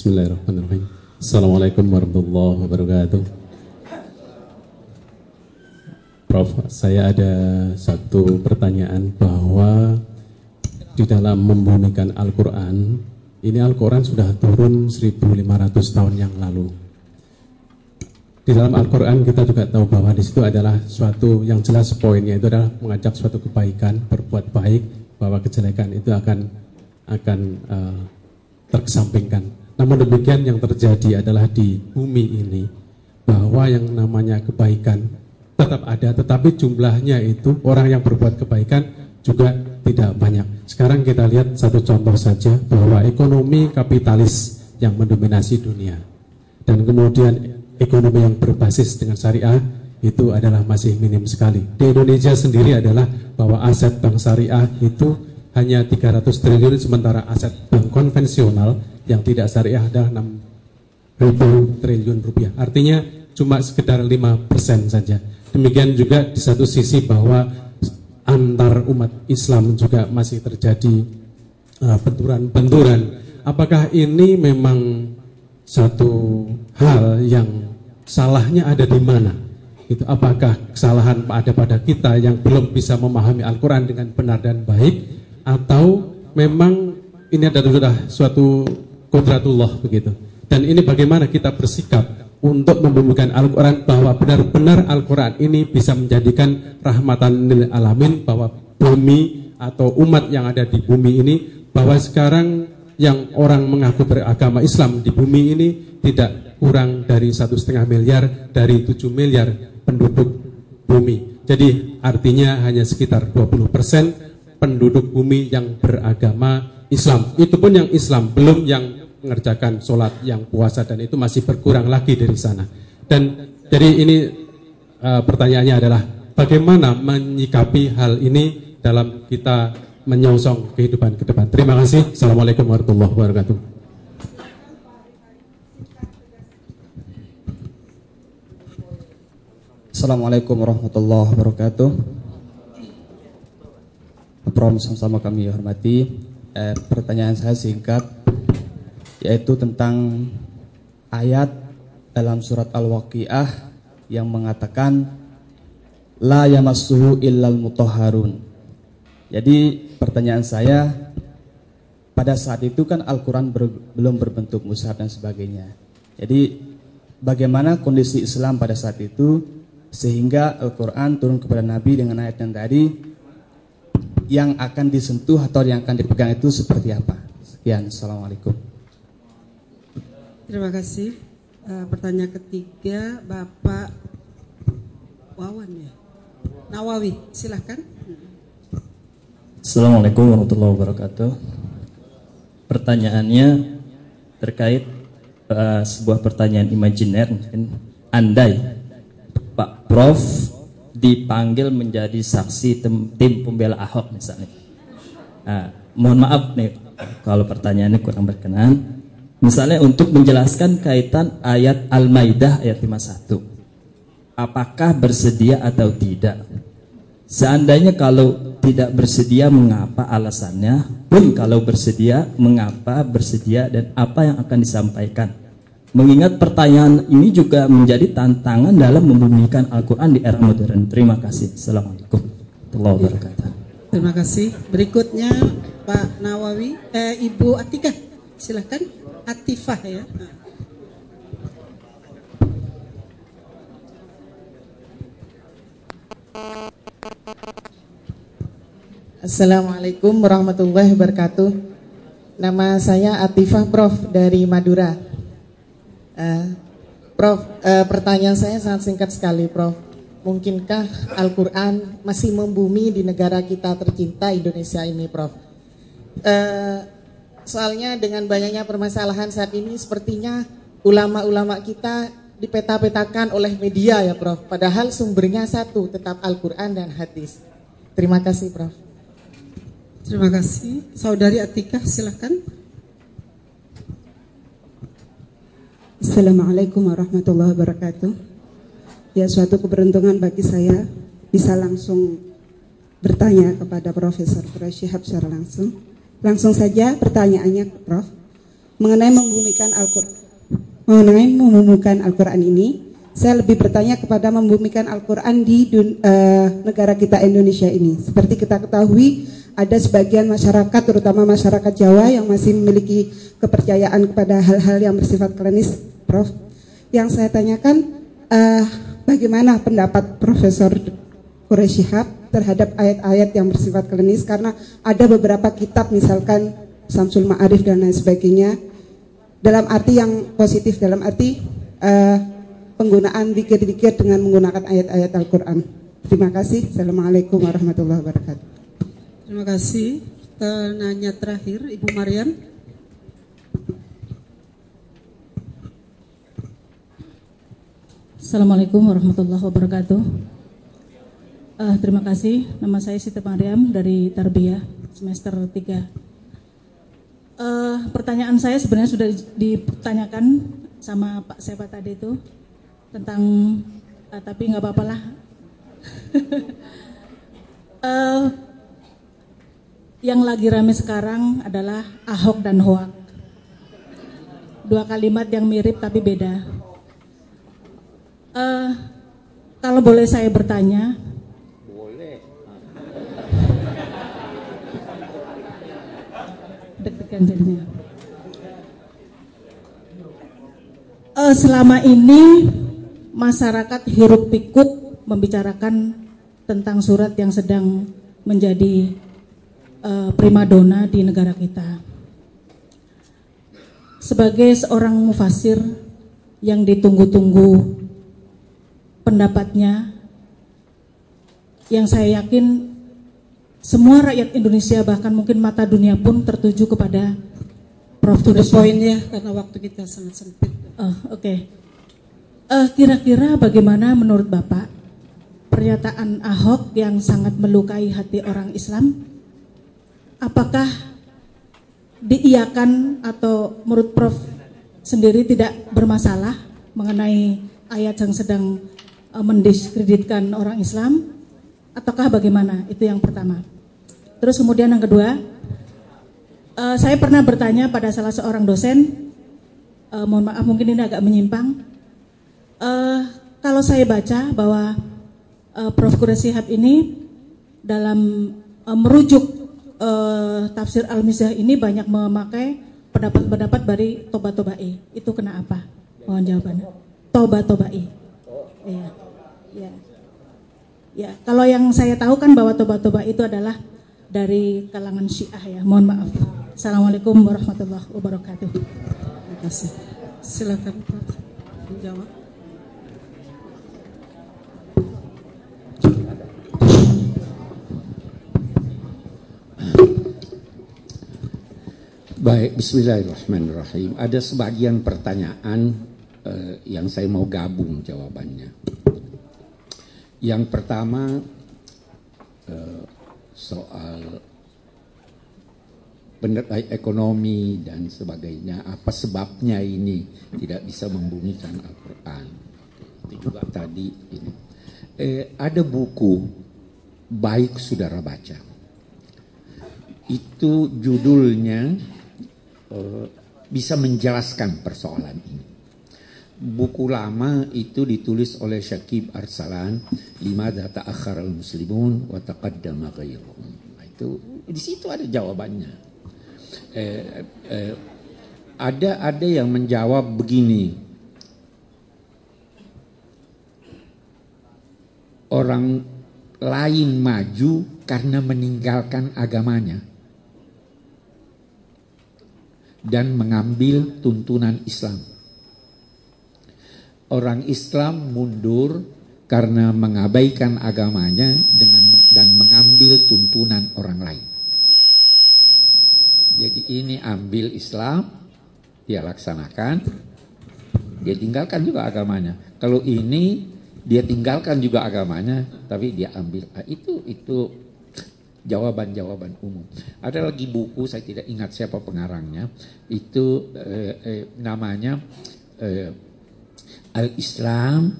Bismillahirrahmanirrahim. Assalamualaikum warahmatullahi wabarakatuh. Prof, saya ada satu pertanyaan bahwa di dalam membumikan Al-Quran, ini Al-Quran sudah turun 1500 tahun yang lalu. Di dalam Al-Quran kita juga tahu bahwa di situ adalah suatu yang jelas poinnya itu adalah mengajak suatu kebaikan, berbuat baik, bahwa kejelekan itu akan akan uh, terkesampingkan. Namun demikian yang terjadi adalah di bumi ini bahwa yang namanya kebaikan tetap ada tetapi jumlahnya itu orang yang berbuat kebaikan juga tidak banyak. Sekarang kita lihat satu contoh saja bahwa ekonomi kapitalis yang mendominasi dunia dan kemudian ekonomi yang berbasis dengan syariah itu adalah masih minim sekali. Di Indonesia sendiri adalah bahwa aset bank syariah itu hanya 300 triliun sementara aset bank konvensional yang tidak syariah adalah 6 ribu triliun rupiah. Artinya cuma sekedar 5% saja. Demikian juga di satu sisi bahwa antar umat Islam juga masih terjadi uh, benturan-benturan. Apakah ini memang satu hal yang salahnya ada di mana? Itu apakah kesalahan ada pada kita yang belum bisa memahami Al-Qur'an dengan benar dan baik atau memang ini adalah suatu kodratullah begitu. Dan ini bagaimana kita bersikap untuk membumikan Al-Quran bahwa benar-benar Al-Quran ini bisa menjadikan rahmatan lil alamin bahwa bumi atau umat yang ada di bumi ini bahwa sekarang yang orang mengaku beragama Islam di bumi ini tidak kurang dari satu setengah miliar dari tujuh miliar penduduk bumi. Jadi artinya hanya sekitar 20 persen penduduk bumi yang beragama Islam. Itu pun yang Islam, belum yang mengerjakan sholat yang puasa dan itu masih berkurang lagi dari sana. Dan jadi ini uh, pertanyaannya adalah bagaimana menyikapi hal ini dalam kita menyongsong kehidupan ke depan. Terima kasih. Assalamualaikum warahmatullahi wabarakatuh. Assalamualaikum warahmatullahi wabarakatuh. Prom sama-sama kami hormati. Eh, pertanyaan saya singkat yaitu tentang ayat dalam surat Al-Waqiah yang mengatakan la yamassuhu illal mutahharun. Jadi pertanyaan saya pada saat itu kan Al-Qur'an ber, belum berbentuk mushaf dan sebagainya. Jadi bagaimana kondisi Islam pada saat itu sehingga Al-Qur'an turun kepada Nabi dengan ayat yang tadi yang akan disentuh atau yang akan dipegang itu seperti apa? Sekian, Assalamualaikum. Terima kasih. Uh, pertanyaan ketiga, Bapak Wawan ya. Nawawi, silahkan. Assalamualaikum warahmatullahi wabarakatuh. Pertanyaannya terkait uh, sebuah pertanyaan imajiner mungkin andai Pak Prof dipanggil menjadi saksi tim, tim pembela Ahok misalnya. Uh, mohon maaf nih kalau pertanyaannya kurang berkenan. Misalnya untuk menjelaskan kaitan ayat Al-Maidah ayat 51. Apakah bersedia atau tidak? Seandainya kalau tidak bersedia mengapa alasannya? Pun kalau bersedia mengapa bersedia dan apa yang akan disampaikan? Mengingat pertanyaan ini juga menjadi tantangan dalam membumikan Al-Quran di era modern. Terima kasih. Assalamualaikum warahmatullahi wabarakatuh. Terima kasih. Berikutnya Pak Nawawi, eh, Ibu Atika, silahkan. Atifah ya. Assalamualaikum warahmatullahi wabarakatuh. Nama saya Atifah Prof dari Madura. Uh, Prof, uh, pertanyaan saya sangat singkat sekali, Prof. Mungkinkah Al-Quran masih membumi di negara kita tercinta Indonesia ini, Prof? Uh, Soalnya dengan banyaknya permasalahan saat ini sepertinya ulama-ulama kita dipeta-petakan oleh media ya Prof. Padahal sumbernya satu, tetap Al-Quran dan hadis. Terima kasih Prof. Terima kasih. Saudari Atika silahkan. Assalamualaikum warahmatullahi wabarakatuh. Ya suatu keberuntungan bagi saya bisa langsung bertanya kepada Profesor Syihab secara langsung. Langsung saja pertanyaannya, Prof. Mengenai membumikan Al-Quran, mengenai membumikan Al-Quran ini, saya lebih bertanya kepada membumikan Al-Quran di dun, uh, negara kita Indonesia ini. Seperti kita ketahui, ada sebagian masyarakat, terutama masyarakat Jawa yang masih memiliki kepercayaan kepada hal-hal yang bersifat klinis, Prof. Yang saya tanyakan, uh, bagaimana pendapat Profesor Quraisy terhadap ayat-ayat yang bersifat klinis karena ada beberapa kitab misalkan Samsul Ma'arif dan lain sebagainya dalam arti yang positif dalam arti uh, penggunaan dikir-dikir dengan menggunakan ayat-ayat Al-Quran. Terima kasih. Assalamualaikum warahmatullahi wabarakatuh. Terima kasih. Nanya terakhir, Ibu Marian. Assalamualaikum warahmatullahi wabarakatuh. Uh, terima kasih. Nama saya Siti Mariam dari Tarbiyah semester 3. Uh, eh, pertanyaan saya sebenarnya sudah ditanyakan sama Pak Seba tadi itu. tentang uh, tapi nggak apa-apa lah. uh, yang lagi rame sekarang adalah Ahok dan Hoak. Dua kalimat yang mirip tapi beda. Uh, kalau boleh saya bertanya, boleh. Deg-degan jadinya. Uh, selama ini masyarakat hiruk pikuk membicarakan tentang surat yang sedang menjadi uh, primadona di negara kita. Sebagai seorang mufasir yang ditunggu-tunggu pendapatnya, yang saya yakin semua rakyat Indonesia bahkan mungkin mata dunia pun tertuju kepada Prof. To point ya, karena waktu kita sangat sempit. Oh, Oke. Okay. Uh, kira-kira bagaimana menurut Bapak pernyataan Ahok yang sangat melukai hati orang Islam apakah diiakan atau menurut Prof sendiri tidak bermasalah mengenai ayat yang sedang uh, mendiskreditkan orang Islam ataukah bagaimana? Itu yang pertama. Terus kemudian yang kedua, uh, saya pernah bertanya pada salah seorang dosen, uh, mohon maaf mungkin ini agak menyimpang. Uh, kalau saya baca bahwa uh, Prof. Kureshihab ini dalam uh, merujuk uh, tafsir Al-Mizah ini banyak memakai pendapat-pendapat dari Toba Tobai. Itu kena apa? Mohon jawabannya. Toba Tobai. Iya. Ya. Kalau yang saya tahu kan bahwa Toba Toba itu adalah dari kalangan Syiah ya. Mohon maaf. Assalamualaikum warahmatullahi wabarakatuh. Terima kasih. Silakan Pak menjawab. Baik, Bismillahirrahmanirrahim. Ada sebagian pertanyaan uh, yang saya mau gabung jawabannya. Yang pertama uh, soal benar ekonomi dan sebagainya. Apa sebabnya ini tidak bisa membumikan Al-Quran? Itu juga tadi ini. Eh, ada buku baik saudara baca. Itu judulnya Eh, bisa menjelaskan persoalan ini. Buku lama itu ditulis oleh Syakib Arsalan, lima data akhar al muslimun wa taqaddama ghairuhum. Nah, itu di situ ada jawabannya. Eh, eh, ada ada yang menjawab begini. Orang lain maju karena meninggalkan agamanya dan mengambil tuntunan Islam. Orang Islam mundur karena mengabaikan agamanya dengan dan mengambil tuntunan orang lain. Jadi ini ambil Islam, dia laksanakan, dia tinggalkan juga agamanya. Kalau ini dia tinggalkan juga agamanya, tapi dia ambil. Nah, itu itu jawaban-jawaban umum. Ada lagi buku saya tidak ingat siapa pengarangnya itu eh, eh, namanya eh, Al-Islam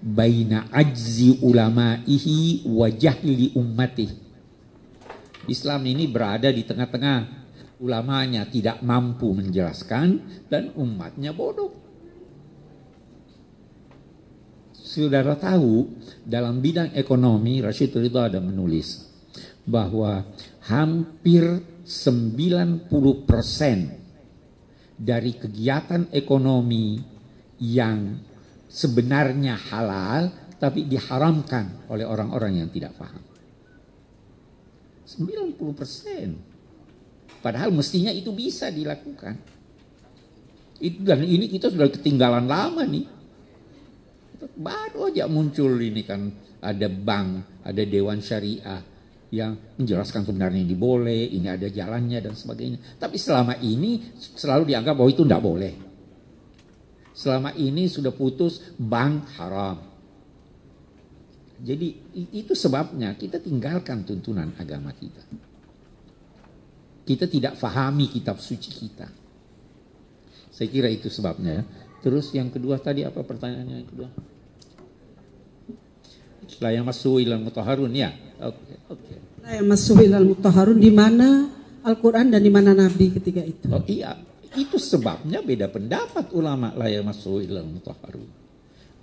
baina ajzi ulamaihi wa jahli ummati. Islam ini berada di tengah-tengah ulamanya tidak mampu menjelaskan dan umatnya bodoh. Saudara tahu dalam bidang ekonomi Rashid Ridha ada menulis bahwa hampir 90% dari kegiatan ekonomi yang sebenarnya halal tapi diharamkan oleh orang-orang yang tidak paham. 90%. Padahal mestinya itu bisa dilakukan. Itu, dan ini kita sudah ketinggalan lama nih. Baru aja muncul ini kan ada bank, ada dewan syariah, yang menjelaskan sebenarnya ini boleh, ini ada jalannya dan sebagainya. Tapi selama ini selalu dianggap bahwa itu tidak boleh. Selama ini sudah putus bank haram. Jadi itu sebabnya kita tinggalkan tuntunan agama kita. Kita tidak fahami kitab suci kita. Saya kira itu sebabnya. Terus yang kedua tadi apa pertanyaannya yang kedua? La yamassu ilal mutahharun ya. Oke, oke. La yamassu ilal mutahharun di mana Al-Qur'an dan di mana Nabi ketika itu. Oh iya, itu sebabnya beda pendapat ulama la yamassu ilal mutahharun.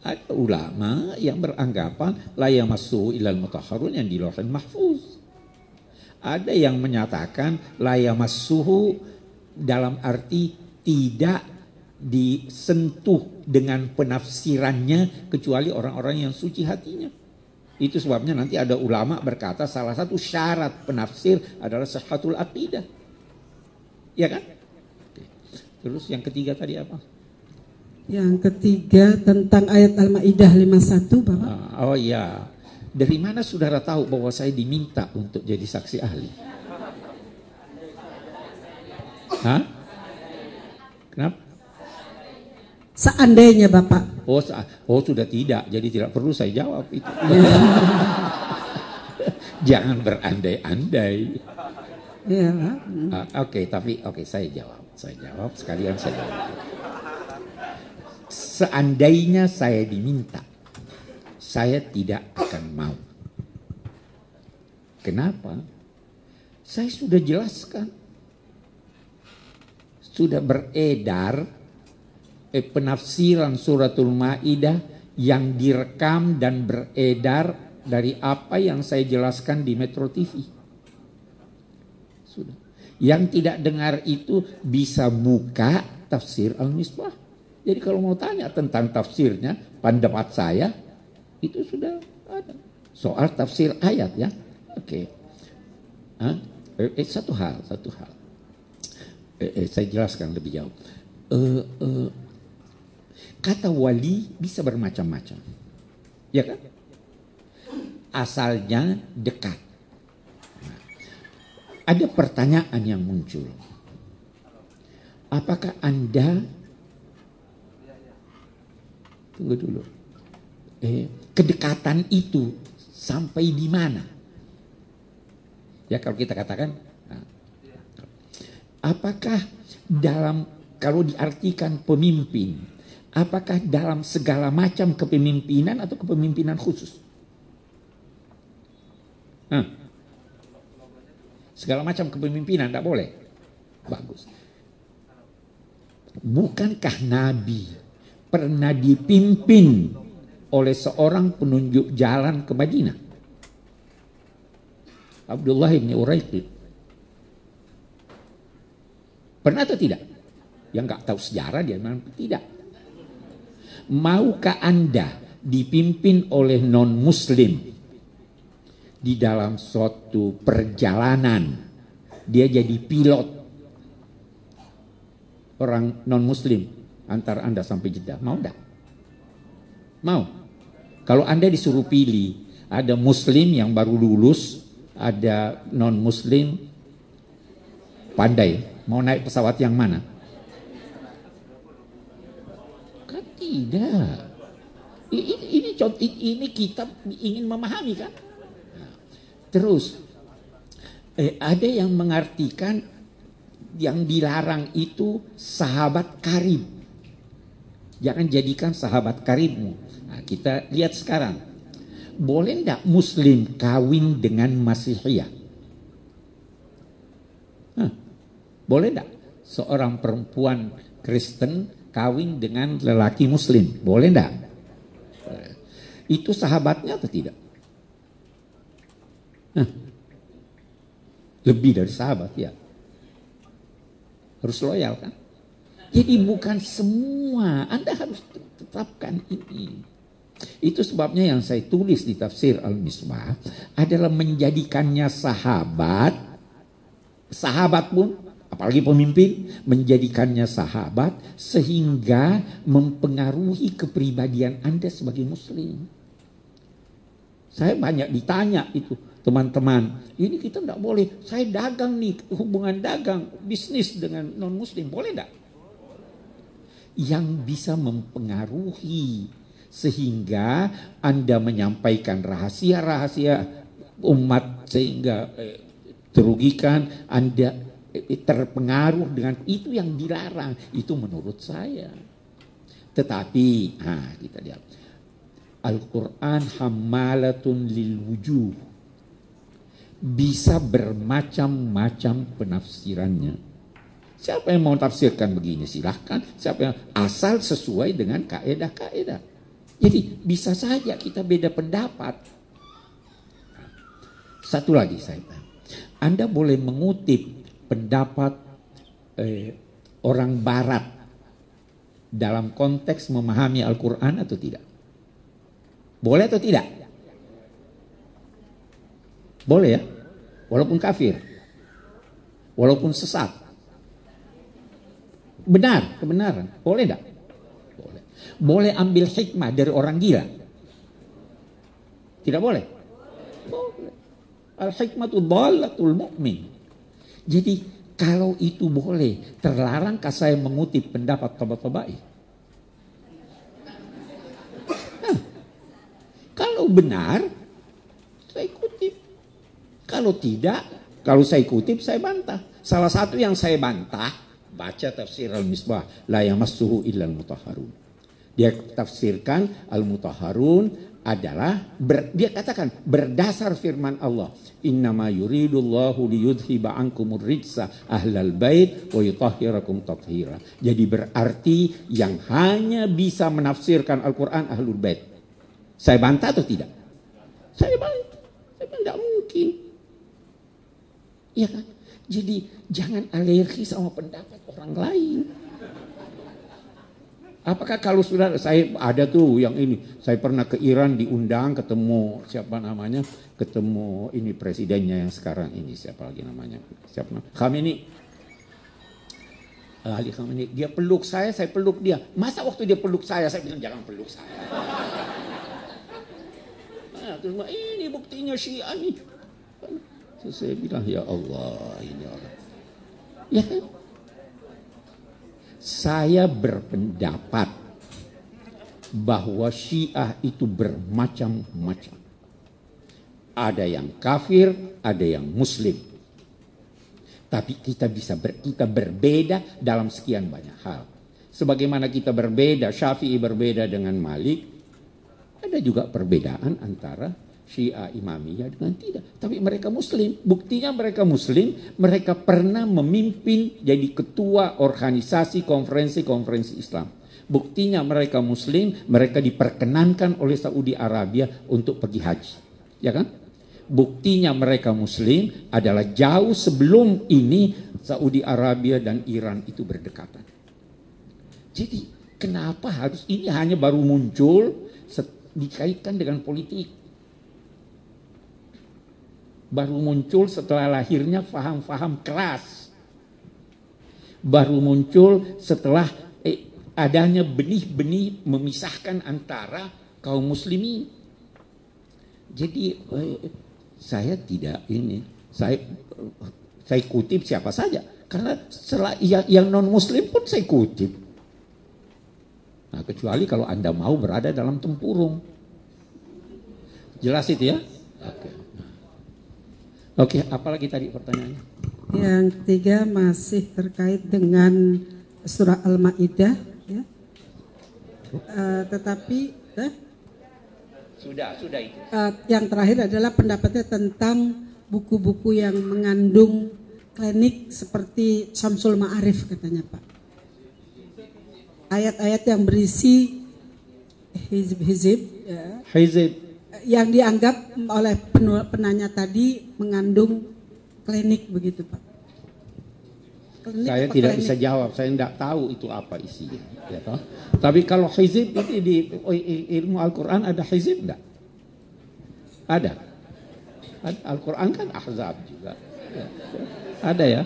Ada ulama yang beranggapan la yamassu ilal mutahharun yang di Lauhul Mahfuz. Ada yang menyatakan la yamassuhu dalam arti tidak disentuh dengan penafsirannya kecuali orang-orang yang suci hatinya. Itu sebabnya nanti ada ulama berkata salah satu syarat penafsir adalah sehatul aqidah. Ya kan? Terus yang ketiga tadi apa? Yang ketiga tentang ayat Al-Maidah 51, Bapak. Ah, oh iya. Dari mana saudara tahu bahwa saya diminta untuk jadi saksi ahli? Hah? Kenapa? Seandainya Bapak. Oh, oh sudah tidak, jadi tidak perlu saya jawab itu. Jangan berandai-andai. Ya, Oke, okay, tapi oke okay, saya jawab. Saya jawab sekalian saya jawab. Seandainya saya diminta, saya tidak akan mau. Kenapa? Saya sudah jelaskan. Sudah beredar eh, penafsiran suratul Maidah yang direkam dan beredar dari apa yang saya jelaskan di Metro TV. Yang tidak dengar itu bisa buka tafsir Al-Misbah. Jadi kalau mau tanya tentang tafsirnya, pendapat saya itu sudah ada. Soal tafsir ayat ya. Oke. Okay. Eh, eh, satu hal, satu hal. Eh, eh, saya jelaskan lebih jauh. Eh, eh, Kata wali bisa bermacam-macam. Ya kan? Asalnya dekat. Ada pertanyaan yang muncul. Apakah Anda Tunggu dulu. Eh, kedekatan itu sampai di mana? Ya kalau kita katakan nah, apakah dalam kalau diartikan pemimpin Apakah dalam segala macam kepemimpinan atau kepemimpinan khusus? Hah? Segala macam kepemimpinan tidak boleh. Bagus. Bukankah Nabi pernah dipimpin oleh seorang penunjuk jalan ke Madinah? Abdullah bin Uraiqid. Pernah atau tidak? Yang nggak tahu sejarah dia memang tidak. Maukah Anda dipimpin oleh non-muslim di dalam suatu perjalanan? Dia jadi pilot orang non-muslim antara Anda sampai Jeddah. Mau enggak? Mau. Kalau Anda disuruh pilih, ada muslim yang baru lulus, ada non-muslim pandai. Mau naik pesawat yang mana? Tidak. Ini, ini, ini kita ingin memahami kan. Terus eh, ada yang mengartikan yang dilarang itu sahabat karib. Jangan jadikan sahabat karibmu. Nah, kita lihat sekarang. Boleh tidak muslim kawin dengan masihiyah? Hah, boleh tidak seorang perempuan Kristen kawin dengan lelaki muslim. Boleh enggak? Itu sahabatnya atau tidak? Lebih dari sahabat ya. Harus loyal kan? Jadi bukan semua, Anda harus tetapkan ini. Itu sebabnya yang saya tulis di tafsir Al-Misbah adalah menjadikannya sahabat, sahabat pun apalagi pemimpin menjadikannya sahabat sehingga mempengaruhi kepribadian Anda sebagai muslim. Saya banyak ditanya itu teman-teman, ini kita tidak boleh, saya dagang nih, hubungan dagang, bisnis dengan non muslim, boleh tidak? Yang bisa mempengaruhi. Sehingga Anda menyampaikan rahasia-rahasia umat sehingga eh, terugikan Anda terpengaruh dengan itu yang dilarang. Itu menurut saya. Tetapi nah kita lihat. Al-Quran hamalatun lil wujuh. Bisa bermacam-macam penafsirannya. Siapa yang mau tafsirkan begini silahkan. Siapa yang asal sesuai dengan kaedah-kaedah. Jadi bisa saja kita beda pendapat. Satu lagi saya Anda boleh mengutip pendapat eh, orang Barat dalam konteks memahami Al-Quran atau tidak? Boleh atau tidak? Boleh ya? Walaupun kafir. Walaupun sesat. Benar, kebenaran. Boleh tidak? Boleh. Boleh ambil hikmah dari orang gila? Tidak boleh? Boleh. Al-hikmatu dhalatul mu'min. Jadi kalau itu boleh, terlarangkah saya mengutip pendapat Tabatabai? Kalau benar, saya kutip. Kalau tidak, kalau saya kutip, saya bantah. Salah satu yang saya bantah, baca tafsir al-misbah. La yamassuhu illal mutahharun. Dia tafsirkan al-mutahharun adalah, ber, dia katakan berdasar firman Allah. Innama yuridullahu liyudhiba ankumur rijsa ahlal bait wa yutahhirakum tathira. Jadi berarti yang hanya bisa menafsirkan Al-Quran ahlul bait saya bantah atau tidak? Saya bantah. Saya bantah, tidak mungkin. Iya kan? Jadi jangan alergi sama pendapat orang lain. Apakah kalau sudah saya ada tuh yang ini, saya pernah ke Iran diundang ketemu siapa namanya, ketemu ini presidennya yang sekarang ini siapa lagi namanya, siapa namanya, Khamenei. Ali Khamenei, dia peluk saya, saya peluk dia. Masa waktu dia peluk saya, saya bilang jangan peluk saya. Terus ini buktinya Syiah nih. Terus saya bilang ya Allah ini orang. Ya kan? Saya berpendapat bahwa Syiah itu bermacam-macam. Ada yang kafir, ada yang muslim. Tapi kita bisa ber, kita berbeda dalam sekian banyak hal. Sebagaimana kita berbeda, Syafi'i berbeda dengan Malik, ada juga perbedaan antara Syiah Imamiyah dengan tidak. Tapi mereka muslim. Buktinya mereka muslim, mereka pernah memimpin jadi ketua organisasi konferensi-konferensi Islam. Buktinya mereka muslim, mereka diperkenankan oleh Saudi Arabia untuk pergi haji. Ya kan? Buktinya mereka muslim adalah jauh sebelum ini Saudi Arabia dan Iran itu berdekatan. Jadi kenapa harus ini hanya baru muncul dikaitkan dengan politik. Baru muncul setelah lahirnya faham-faham keras. Baru muncul setelah eh, adanya benih-benih memisahkan antara kaum muslimin. Jadi eh, saya tidak ini, saya saya kutip siapa saja karena setelah yang, yang non muslim pun saya kutip. Nah, kecuali kalau Anda mau berada dalam tempurung. Jelas itu ya? Oke. Oke, apalagi tadi pertanyaannya? Yang ketiga masih terkait dengan surah Al-Maidah ya. Uh, tetapi uh, sudah, sudah itu. Uh, yang terakhir adalah pendapatnya tentang buku-buku yang mengandung klinik seperti Samsul Ma'arif katanya Pak ayat-ayat yang berisi hizib-hizib ya, hizib yang dianggap oleh penanya tadi mengandung klinik begitu Pak. Klinik saya tidak klinik? bisa jawab, saya tidak tahu itu apa isinya. Ya, toh? Tapi kalau hizib itu di ilmu Al-Quran ada hizib enggak? Ada. Al-Quran kan ahzab juga. Ya. Ada ya.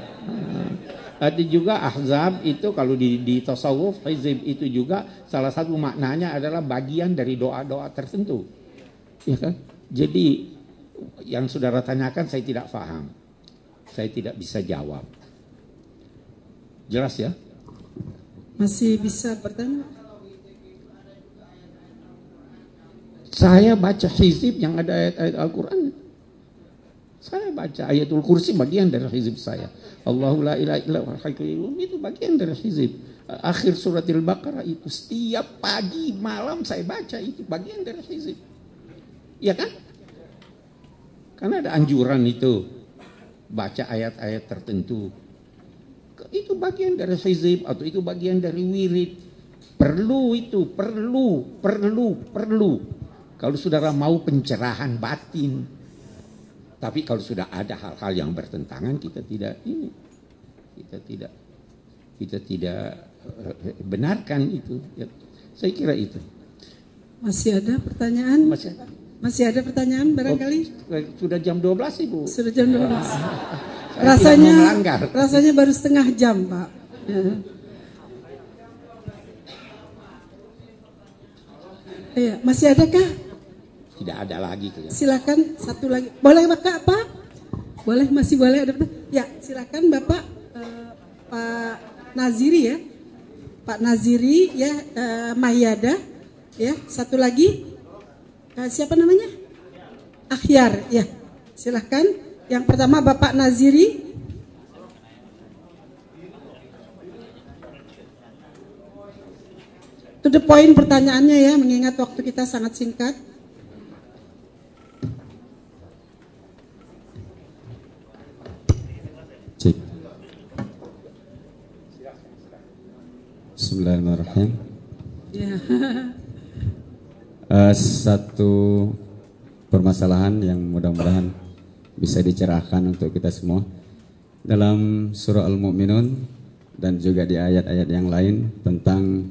Ada juga ahzab itu kalau di, di tasawuf hizib itu juga salah satu maknanya adalah bagian dari doa-doa tertentu. Ya kan? Jadi yang saudara tanyakan saya tidak paham. Saya tidak bisa jawab. Jelas ya? Masih bisa bertanya? Saya baca hizib yang ada ayat-ayat Al-Quran. Saya baca ayatul kursi bagian dari hizib saya. Allahu la ilaha illa itu bagian dari hizib. akhir surat Al-Baqarah itu setiap pagi malam saya baca itu bagian dari hizib. Iya kan? Karena ada anjuran itu baca ayat-ayat tertentu. Itu bagian dari hizib atau itu bagian dari wirid. Perlu itu, perlu, perlu, perlu. Kalau saudara mau pencerahan batin. Tapi kalau sudah ada hal-hal yang bertentangan kita tidak ini. Kita tidak kita tidak eh, benarkan itu. Ya, saya kira itu. Masih ada pertanyaan? Masih Masih ada pertanyaan barangkali? Oh, sudah jam 12 Ibu. Sudah jam 12. Saya rasanya rasanya baru setengah jam, Pak. Ya. Iya, masih adakah? Tidak ada lagi kelihatannya. Silakan satu lagi. Boleh Bapak Pak? Boleh masih boleh ada? Ya, silakan Bapak eh, Pak Naziri ya. Pak Naziri ya eh, Mayada ya. Satu lagi Eh, siapa namanya? Akhyar ya. Silakan. Yang pertama Bapak Naziri. To the point pertanyaannya ya, mengingat waktu kita sangat singkat. Cek. Bismillahirrahmanirrahim. Ya. Eh, satu permasalahan yang mudah-mudahan bisa dicerahkan untuk kita semua. Dalam surah Al-Mu'minun dan juga di ayat-ayat yang lain tentang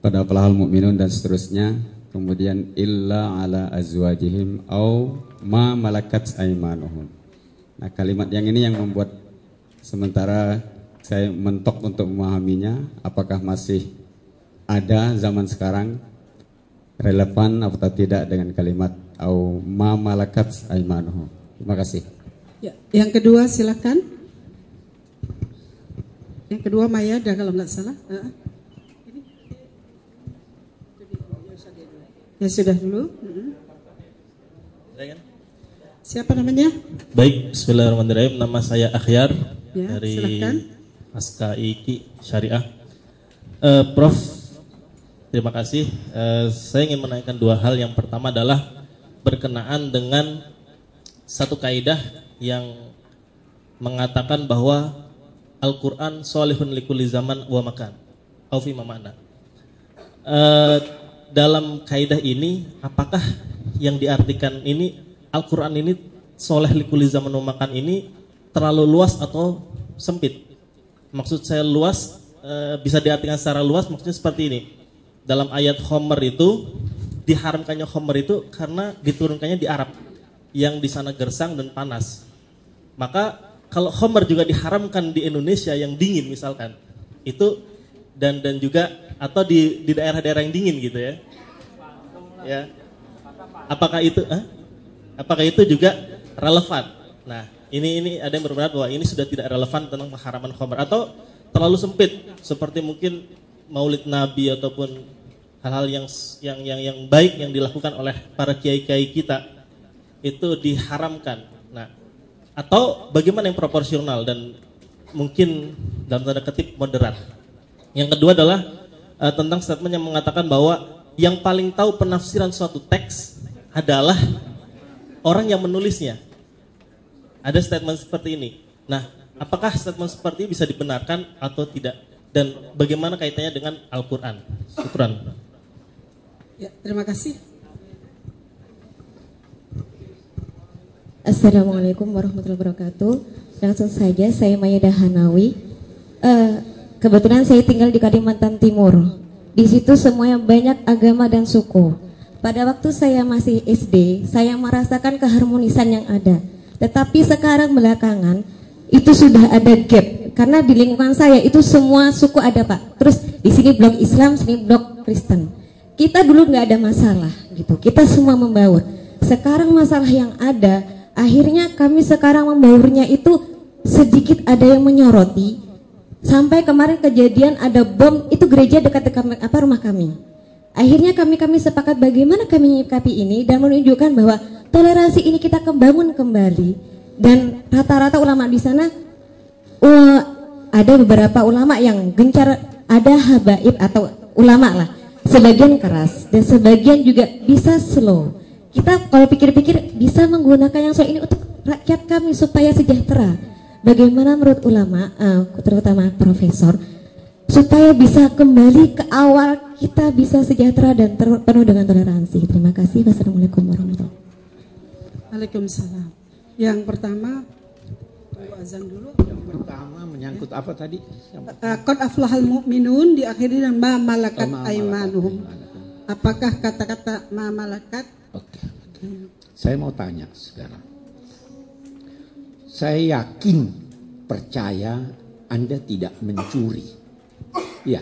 pada pelahal mukminun dan seterusnya kemudian illa ala azwajihim au ma malakat aimanuhum nah kalimat yang ini yang membuat sementara saya mentok untuk memahaminya apakah masih ada zaman sekarang relevan atau tidak dengan kalimat au ma malakat aimanuhum terima kasih Ya, yang kedua silakan. Yang kedua Mayada kalau nggak salah. Heeh. Ya sudah dulu. Siapa namanya? Baik, Bismillahirrahmanirrahim. Nama saya Akhyar Ya, dari silakan. Askaiki Syariah. Eh, Prof, terima kasih. Eh, saya ingin menanyakan dua hal. Yang pertama adalah berkenaan dengan satu kaidah yang mengatakan bahwa Al-Quran solihun likuli zaman wa makan. Aufi mana? Eh, dalam kaidah ini, apakah yang diartikan ini Al-Quran ini soleh likuli zaman wa makan ini terlalu luas atau sempit? Maksud saya luas eh, bisa diartikan secara luas maksudnya seperti ini. Dalam ayat Homer itu diharamkannya Homer itu karena diturunkannya di Arab yang di sana gersang dan panas. Maka kalau Homer juga diharamkan di Indonesia yang dingin misalkan, itu dan dan juga atau di di daerah-daerah yang dingin gitu ya. Ya. Apakah itu eh? apakah itu juga relevan? Nah, ini ini ada yang berpendapat bahwa ini sudah tidak relevan tentang pengharaman Homer atau terlalu sempit seperti mungkin Maulid Nabi ataupun hal-hal yang yang yang yang baik yang dilakukan oleh para kiai-kiai kita itu diharamkan. Nah, atau bagaimana yang proporsional dan mungkin dalam tanda kutip moderat. Yang kedua adalah eh, tentang statement yang mengatakan bahwa yang paling tahu penafsiran suatu teks adalah orang yang menulisnya. Ada statement seperti ini. Nah, apakah statement seperti ini bisa dibenarkan atau tidak? Dan bagaimana kaitannya dengan Al-Quran? Syukran. Ya, terima kasih. Assalamualaikum warahmatullahi wabarakatuh. Langsung saja saya Mayada Hanawi. Eh, kebetulan saya tinggal di Kalimantan Timur. Di situ semuanya banyak agama dan suku. Pada waktu saya masih SD, saya merasakan keharmonisan yang ada. Tetapi sekarang belakangan itu sudah ada gap karena di lingkungan saya itu semua suku ada pak. Terus di sini blok Islam, sini blok Kristen. Kita dulu nggak ada masalah gitu. Kita semua membaur. Sekarang masalah yang ada, akhirnya kami sekarang membaurnya itu sedikit ada yang menyoroti. Sampai kemarin kejadian ada bom itu gereja dekat-dekat apa rumah kami. Akhirnya kami kami sepakat bagaimana kami menyikapi ini dan menunjukkan bahwa toleransi ini kita membangun kembali dan rata-rata ulama di sana uh, ada beberapa ulama yang gencar ada habaib atau ulama lah, sebagian keras dan sebagian juga bisa slow. Kita kalau pikir-pikir bisa menggunakan yang soal ini untuk rakyat kami supaya sejahtera. Bagaimana menurut ulama, uh, terutama profesor, supaya bisa kembali ke awal kita bisa sejahtera dan penuh dengan toleransi. Terima kasih. Wassalamualaikum warahmatullahi wabarakatuh. Waalaikumsalam. Yang pertama azan dulu. Yang pertama menyangkut apa tadi? Uh, Qad aflahal mu'minun diakhiri dengan ma malakat Oh, ma aimanuhum. Apakah kata-kata ma malakat? Oke. Saya mau tanya sekarang. Saya yakin percaya Anda tidak mencuri. Ya.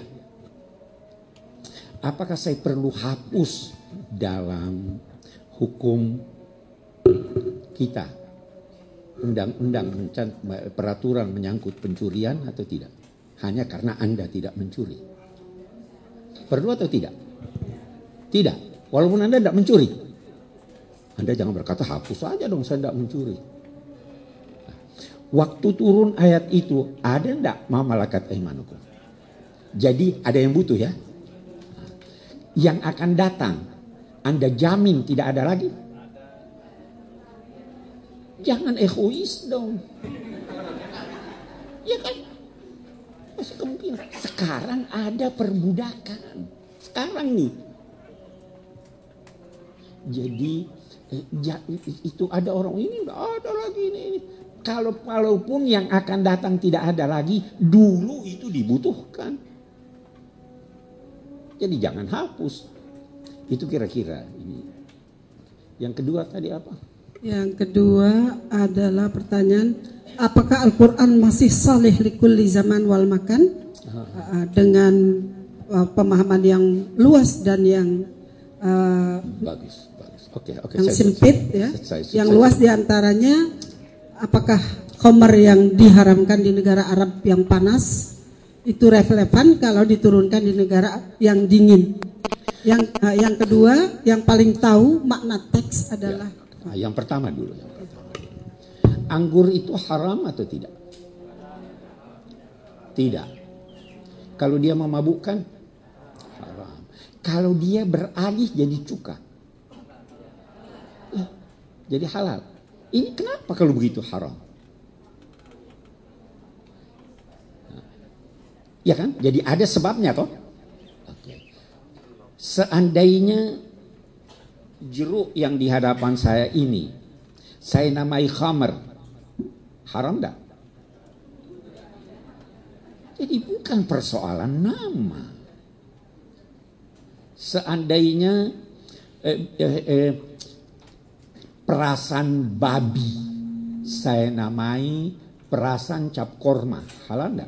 Apakah saya perlu hapus dalam hukum kita undang-undang peraturan menyangkut pencurian atau tidak? Hanya karena Anda tidak mencuri. Perlu atau tidak? Tidak. Walaupun Anda tidak mencuri. Anda jangan berkata hapus saja dong saya tidak mencuri. Waktu turun ayat itu ada enggak ma malakat imanukum? Jadi ada yang butuh ya. Yang akan datang Anda jamin tidak ada lagi? Jangan egois dong. Ya kan? Masih kemungkinan. Sekarang ada perbudakan. Sekarang nih. Jadi eh, itu ada orang ini ada lagi ini, ini. Kalau walaupun yang akan datang tidak ada lagi, dulu itu dibutuhkan. Jadi jangan hapus. Itu kira-kira ini. Yang kedua tadi apa? Yang kedua adalah pertanyaan, apakah Al-Quran masih salih likulli zaman wal makan? Uh, dengan uh, pemahaman yang luas dan yang uh, bagus, bagus. Oke, oke. yang saya- sempit saya- ya, saya- saya- yang saya- luas di antaranya apakah khomer yang diharamkan di negara Arab yang panas itu relevan kalau diturunkan di negara yang dingin. Yang uh, yang kedua, yang paling tahu makna teks adalah Nah, yang pertama dulu. Yang pertama. Anggur itu haram atau tidak? Tidak. Kalau dia memabukkan, haram. Kalau dia beralih jadi cuka, ya, jadi halal. Ini kenapa kalau begitu haram? Nah, Ya kan? Jadi ada sebabnya toh. Seandainya jeruk yang di hadapan saya ini saya namai khamar haram tak? Jadi bukan persoalan nama. Seandainya eh, eh, eh, perasan babi saya namai perasan cap korma halal?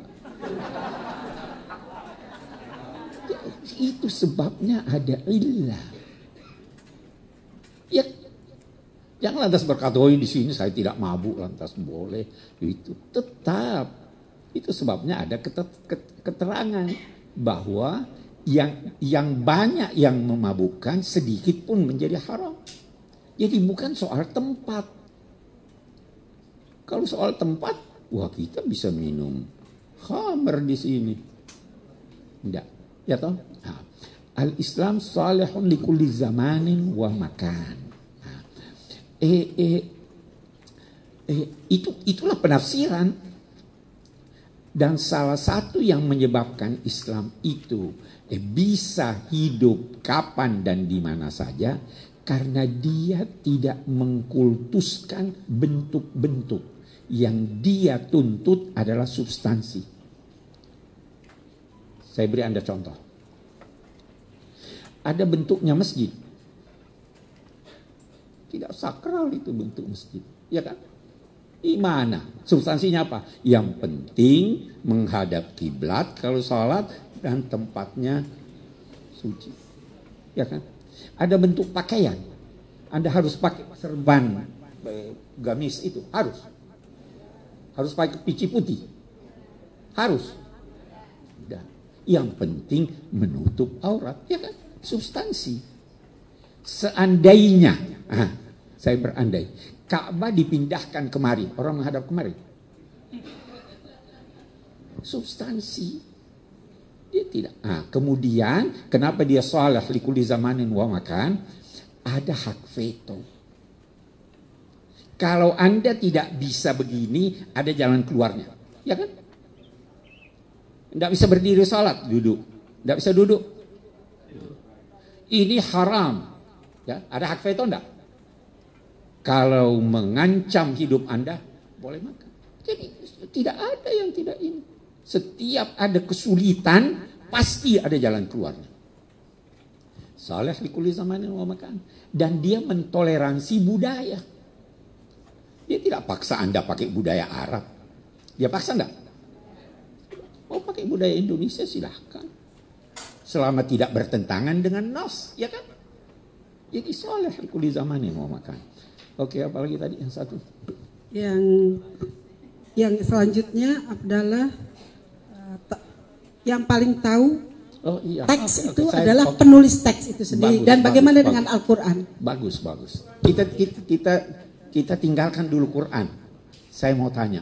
Itu sebabnya ada illah. Ya, jangan lantas berkata, oh di sini saya tidak mabuk, lantas boleh. Itu tetap. Itu sebabnya ada keterangan bahwa yang yang banyak yang memabukkan sedikit pun menjadi haram. Jadi bukan soal tempat. Kalau soal tempat, wah kita bisa minum khamr di sini. Enggak. Ya toh? Nah, Al-Islam salihun likulli zamanin wa makan. Eh, eh, eh, itu itulah penafsiran. Dan salah satu yang menyebabkan Islam itu eh, bisa hidup kapan dan di mana saja karena dia tidak mengkultuskan bentuk-bentuk yang dia tuntut adalah substansi. Saya beri Anda contoh. Ada bentuknya masjid. Tidak sakral itu bentuk masjid. Ya kan? Di mana? Substansinya apa? Yang penting menghadap kiblat kalau sholat dan tempatnya suci. Ya kan? Ada bentuk pakaian. Anda harus pakai serban eh, gamis itu. Harus. Harus pakai pici putih. Harus. Dan yang penting menutup aurat. Ya kan? Substansi. Seandainya, ah, saya berandai, Ka'bah dipindahkan kemari, orang menghadap kemari. Substansi. Dia tidak. Nah, kemudian kenapa dia salih likuli zamanin wa makan? Ada hak veto. Kalau Anda tidak bisa begini, ada jalan keluarnya. Ya kan? Tidak bisa berdiri salat, duduk. Tidak bisa duduk. Ini haram. Ya, ada hak veto enggak? Kalau mengancam hidup Anda, boleh makan. Jadi tidak ada yang tidak ini. Setiap ada kesulitan, pasti ada jalan keluarnya. Saleh likuli zaman yang mau makan. Dan dia mentoleransi budaya. Dia tidak paksa Anda pakai budaya Arab. Dia paksa enggak? Mau pakai budaya Indonesia silahkan. Selama tidak bertentangan dengan nos, ya kan? Jadi soleh likuli zaman yang mau makan. Oke, apalagi tadi yang satu? Yang yang selanjutnya adalah uh, yang paling tahu Oh iya. teks Oke, itu oke, saya- adalah oke. penulis teks itu sendiri Bagus, dan bagaimana bagus. dengan Al-Qur'an? Bagus, bagus. Kita kita kita kita tinggalkan dulu Quran. Saya mau tanya.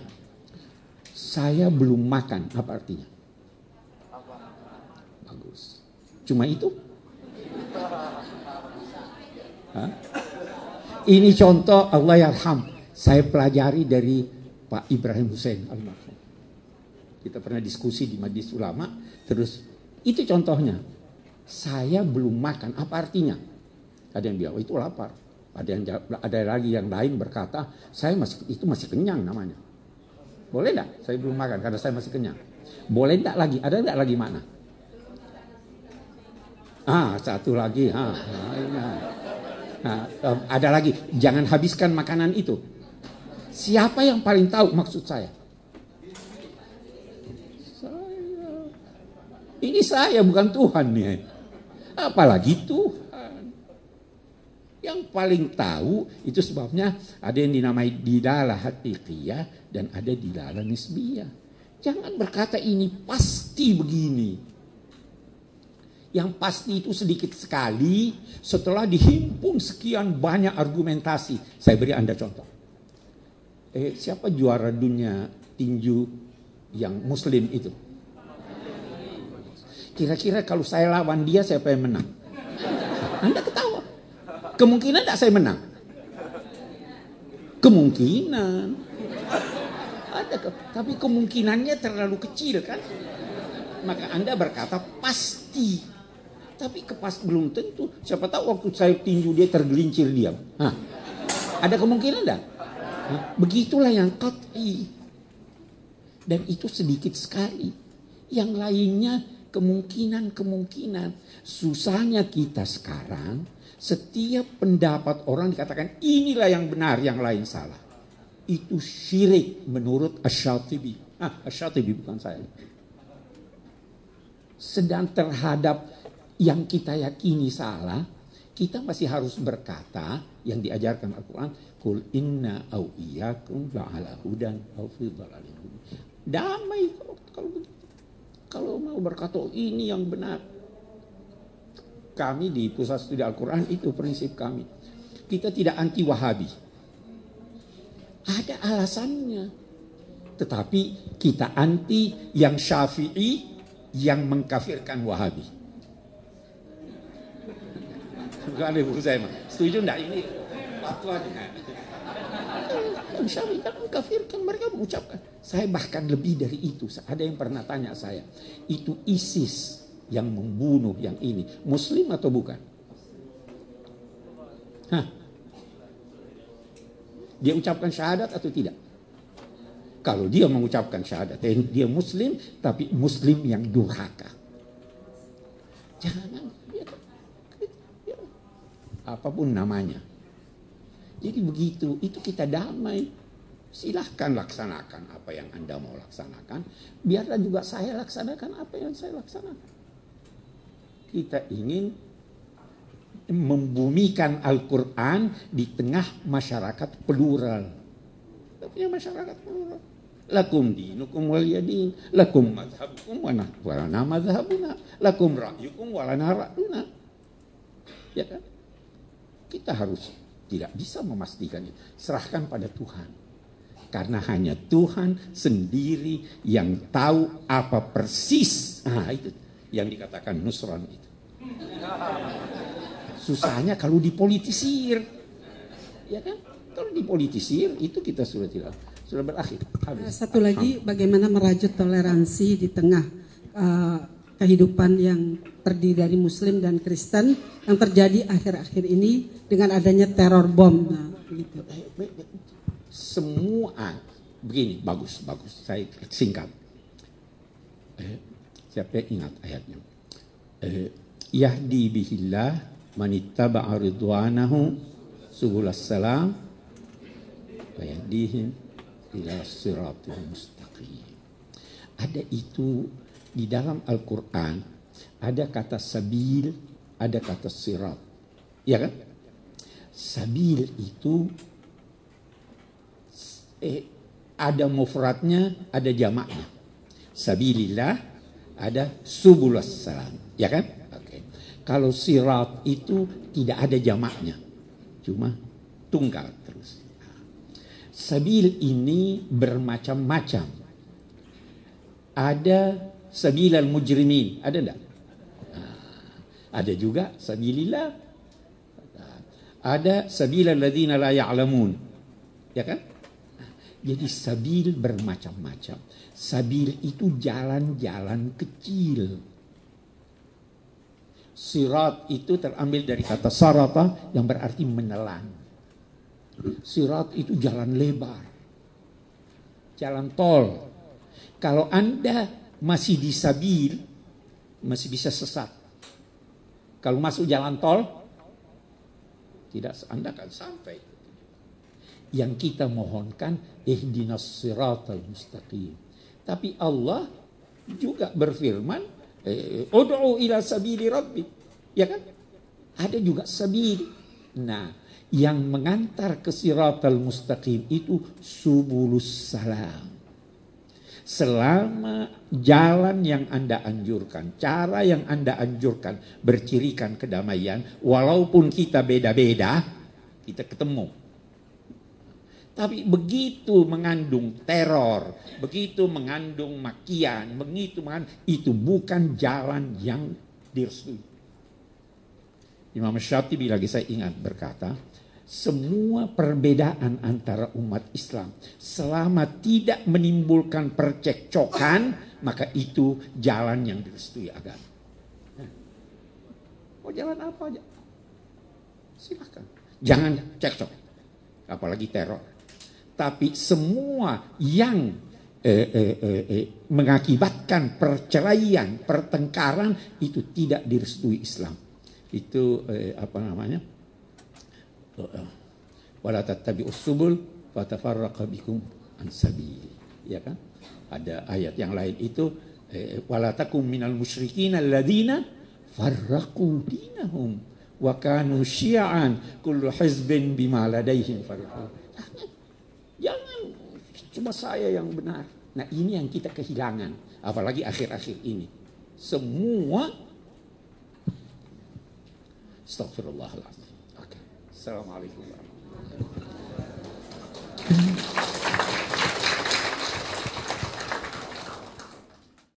Saya belum makan, apa artinya? Bagus. Cuma itu? Hah? Ini contoh Allah yarham. Saya pelajari dari Pak Ibrahim Hussein almarhum. Kita pernah diskusi di Majlis Ulama, terus itu contohnya. Saya belum makan, apa artinya? Ada yang bilang, oh, itu lapar. Ada yang ada lagi yang lain berkata, saya masih itu masih kenyang namanya. Boleh enggak? Saya belum makan karena saya masih kenyang. Boleh enggak lagi? Ada enggak lagi mana? Ah, satu lagi. Ah, ah, ingat. Nah, ada lagi, jangan habiskan makanan itu. Siapa yang paling tahu maksud saya? Saya. Ini saya bukan Tuhan nih. Apalagi Tuhan. Yang paling tahu itu sebabnya ada yang dinamai didalah hatiqiyah dan ada didalah nisbiyah. Jangan berkata ini pasti begini. Yang pasti itu sedikit sekali setelah dihimpun sekian banyak argumentasi. Saya beri Anda contoh. Eh, siapa juara dunia tinju yang muslim itu? Kira-kira kalau saya lawan dia siapa yang menang? Anda ketawa. Kemungkinan tidak saya menang. Kemungkinan. Ada, ke- tapi kemungkinannya terlalu kecil kan? Maka Anda berkata pasti. Tapi kepas belum tentu. Siapa tahu waktu saya tinju dia tergelincir diam. Hah. Ada kemungkinan enggak? Hah? Begitulah yang qat'i. Dan itu sedikit sekali. Yang lainnya kemungkinan-kemungkinan. Susahnya kita sekarang, setiap pendapat orang dikatakan inilah yang benar, yang lain salah. Itu syirik menurut Ash-Shatibi. Ah, Ash-Shatibi bukan saya. Sedang terhadap yang kita yakini salah, kita masih harus berkata yang diajarkan Al-Quran, Kul inna au iyyakum la'ala hudan au fi dhalalin mubin." Damai kalau. Kalau mau berkata "Oh, ini yang benar. Kami di Pusat Studi Al-Quran itu prinsip kami. Kita tidak anti Wahabi. Ada alasannya. Tetapi kita anti yang Syafi'i yang mengkafirkan Wahabi. Bukan buku saya, Mak. Setuju enggak ini? Yang Syafi'i kan mengkafirkan, mereka mengucapkan. Saya bahkan lebih dari itu. Ada yang pernah tanya saya, itu ISIS yang membunuh yang ini. Muslim atau bukan? Hah? Dia ucapkan syahadat atau tidak? Kalau dia mengucapkan syahadat, eh, dia muslim, tapi muslim yang durhaka. Jangan, apa pun namanya. Jadi begitu, itu kita damai. Silahkan laksanakan apa yang Anda mau laksanakan. Biarlah juga saya laksanakan apa yang saya laksanakan. Kita ingin membumikan Al-Quran di tengah masyarakat plural. Kita punya masyarakat plural. Lakum dinukum waliyadin. Lakum madhabukum wa walana madhabuna. Lakum ra'yukum walana ra'yuna. Ya kan? Kita harus tidak bisa memastikan itu. Serahkan pada Tuhan. Karena hanya Tuhan sendiri yang tahu apa persis. Nah, itu yang dikatakan Nusron itu. Susahnya kalau dipolitisir. Ya kan? Kalau dipolitisir itu kita sudah tidak sudah berakhir. Habis. Satu lagi bagaimana merajut toleransi di tengah uh, kehidupan yang terdiri dari Muslim dan Kristen yang terjadi akhir-akhir ini dengan adanya teror bom. Nah, gitu. Semua begini bagus bagus saya singkat. Eh, siapa ingat ayatnya? Eh, Yahdi bihillah manittaba'a ridwanahu subulas salam wa yahdihim ila siratil mustaqim. Ada itu di dalam Al-Quran ada kata sabil, ada kata sirat. Ya kan? Sabil itu eh, ada mufradnya, ada jamaknya. Sabilillah, ada subulas salam. Ya kan? Oke. Kalau sirat itu tidak ada jamaknya. Cuma tunggal terus. Sabil ini bermacam-macam. Ada sabilal mujrimin, ada enggak? Ada juga sabilillah. Ada sabilal ladzina la ya'lamun. Ya kan? Jadi sabil bermacam-macam. Sabil itu jalan-jalan kecil. Sirat itu terambil dari kata sarata yang berarti menelan. Sirat itu jalan lebar. Jalan tol. Kalau Anda masih di sabil, masih bisa sesat. Kalau masuk jalan tol, tidak Anda akan sampai. Yang kita mohonkan, ihdinas siratal mustaqim. Tapi Allah juga berfirman, eh, Udu'u ila sabili rabbi. Ya kan? Ada juga sabil. Nah, yang mengantar ke siratal mustaqim itu subulus salam. Selama jalan yang Anda anjurkan, cara yang Anda anjurkan bercirikan kedamaian, walaupun kita beda-beda, kita ketemu. Tapi begitu mengandung teror, begitu mengandung makian, begitu mengandung, itu bukan jalan yang direstui. Imam Syafi'i lagi saya ingat berkata, semua perbedaan antara umat Islam selama tidak menimbulkan percekcokan maka itu jalan yang direstui agama. Mau jalan apa aja? Silakan. Jangan cekcok. Apalagi teror. Tapi semua yang eh, eh, eh, eh, mengakibatkan perceraian, pertengkaran itu tidak direstui Islam. Itu eh, apa namanya? Wala tattabi'us subul fatafarraqa bikum an sabili. Ya kan? Ada ayat yang lain itu wala takum minal musyrikin alladzina farraqu dinahum wa kanu syi'an kullu hizbin bima ladaihim farraqu. Jangan cuma saya yang benar. Nah ini yang kita kehilangan apalagi akhir-akhir ini. Semua Astagfirullahaladzim. Assalamualaikum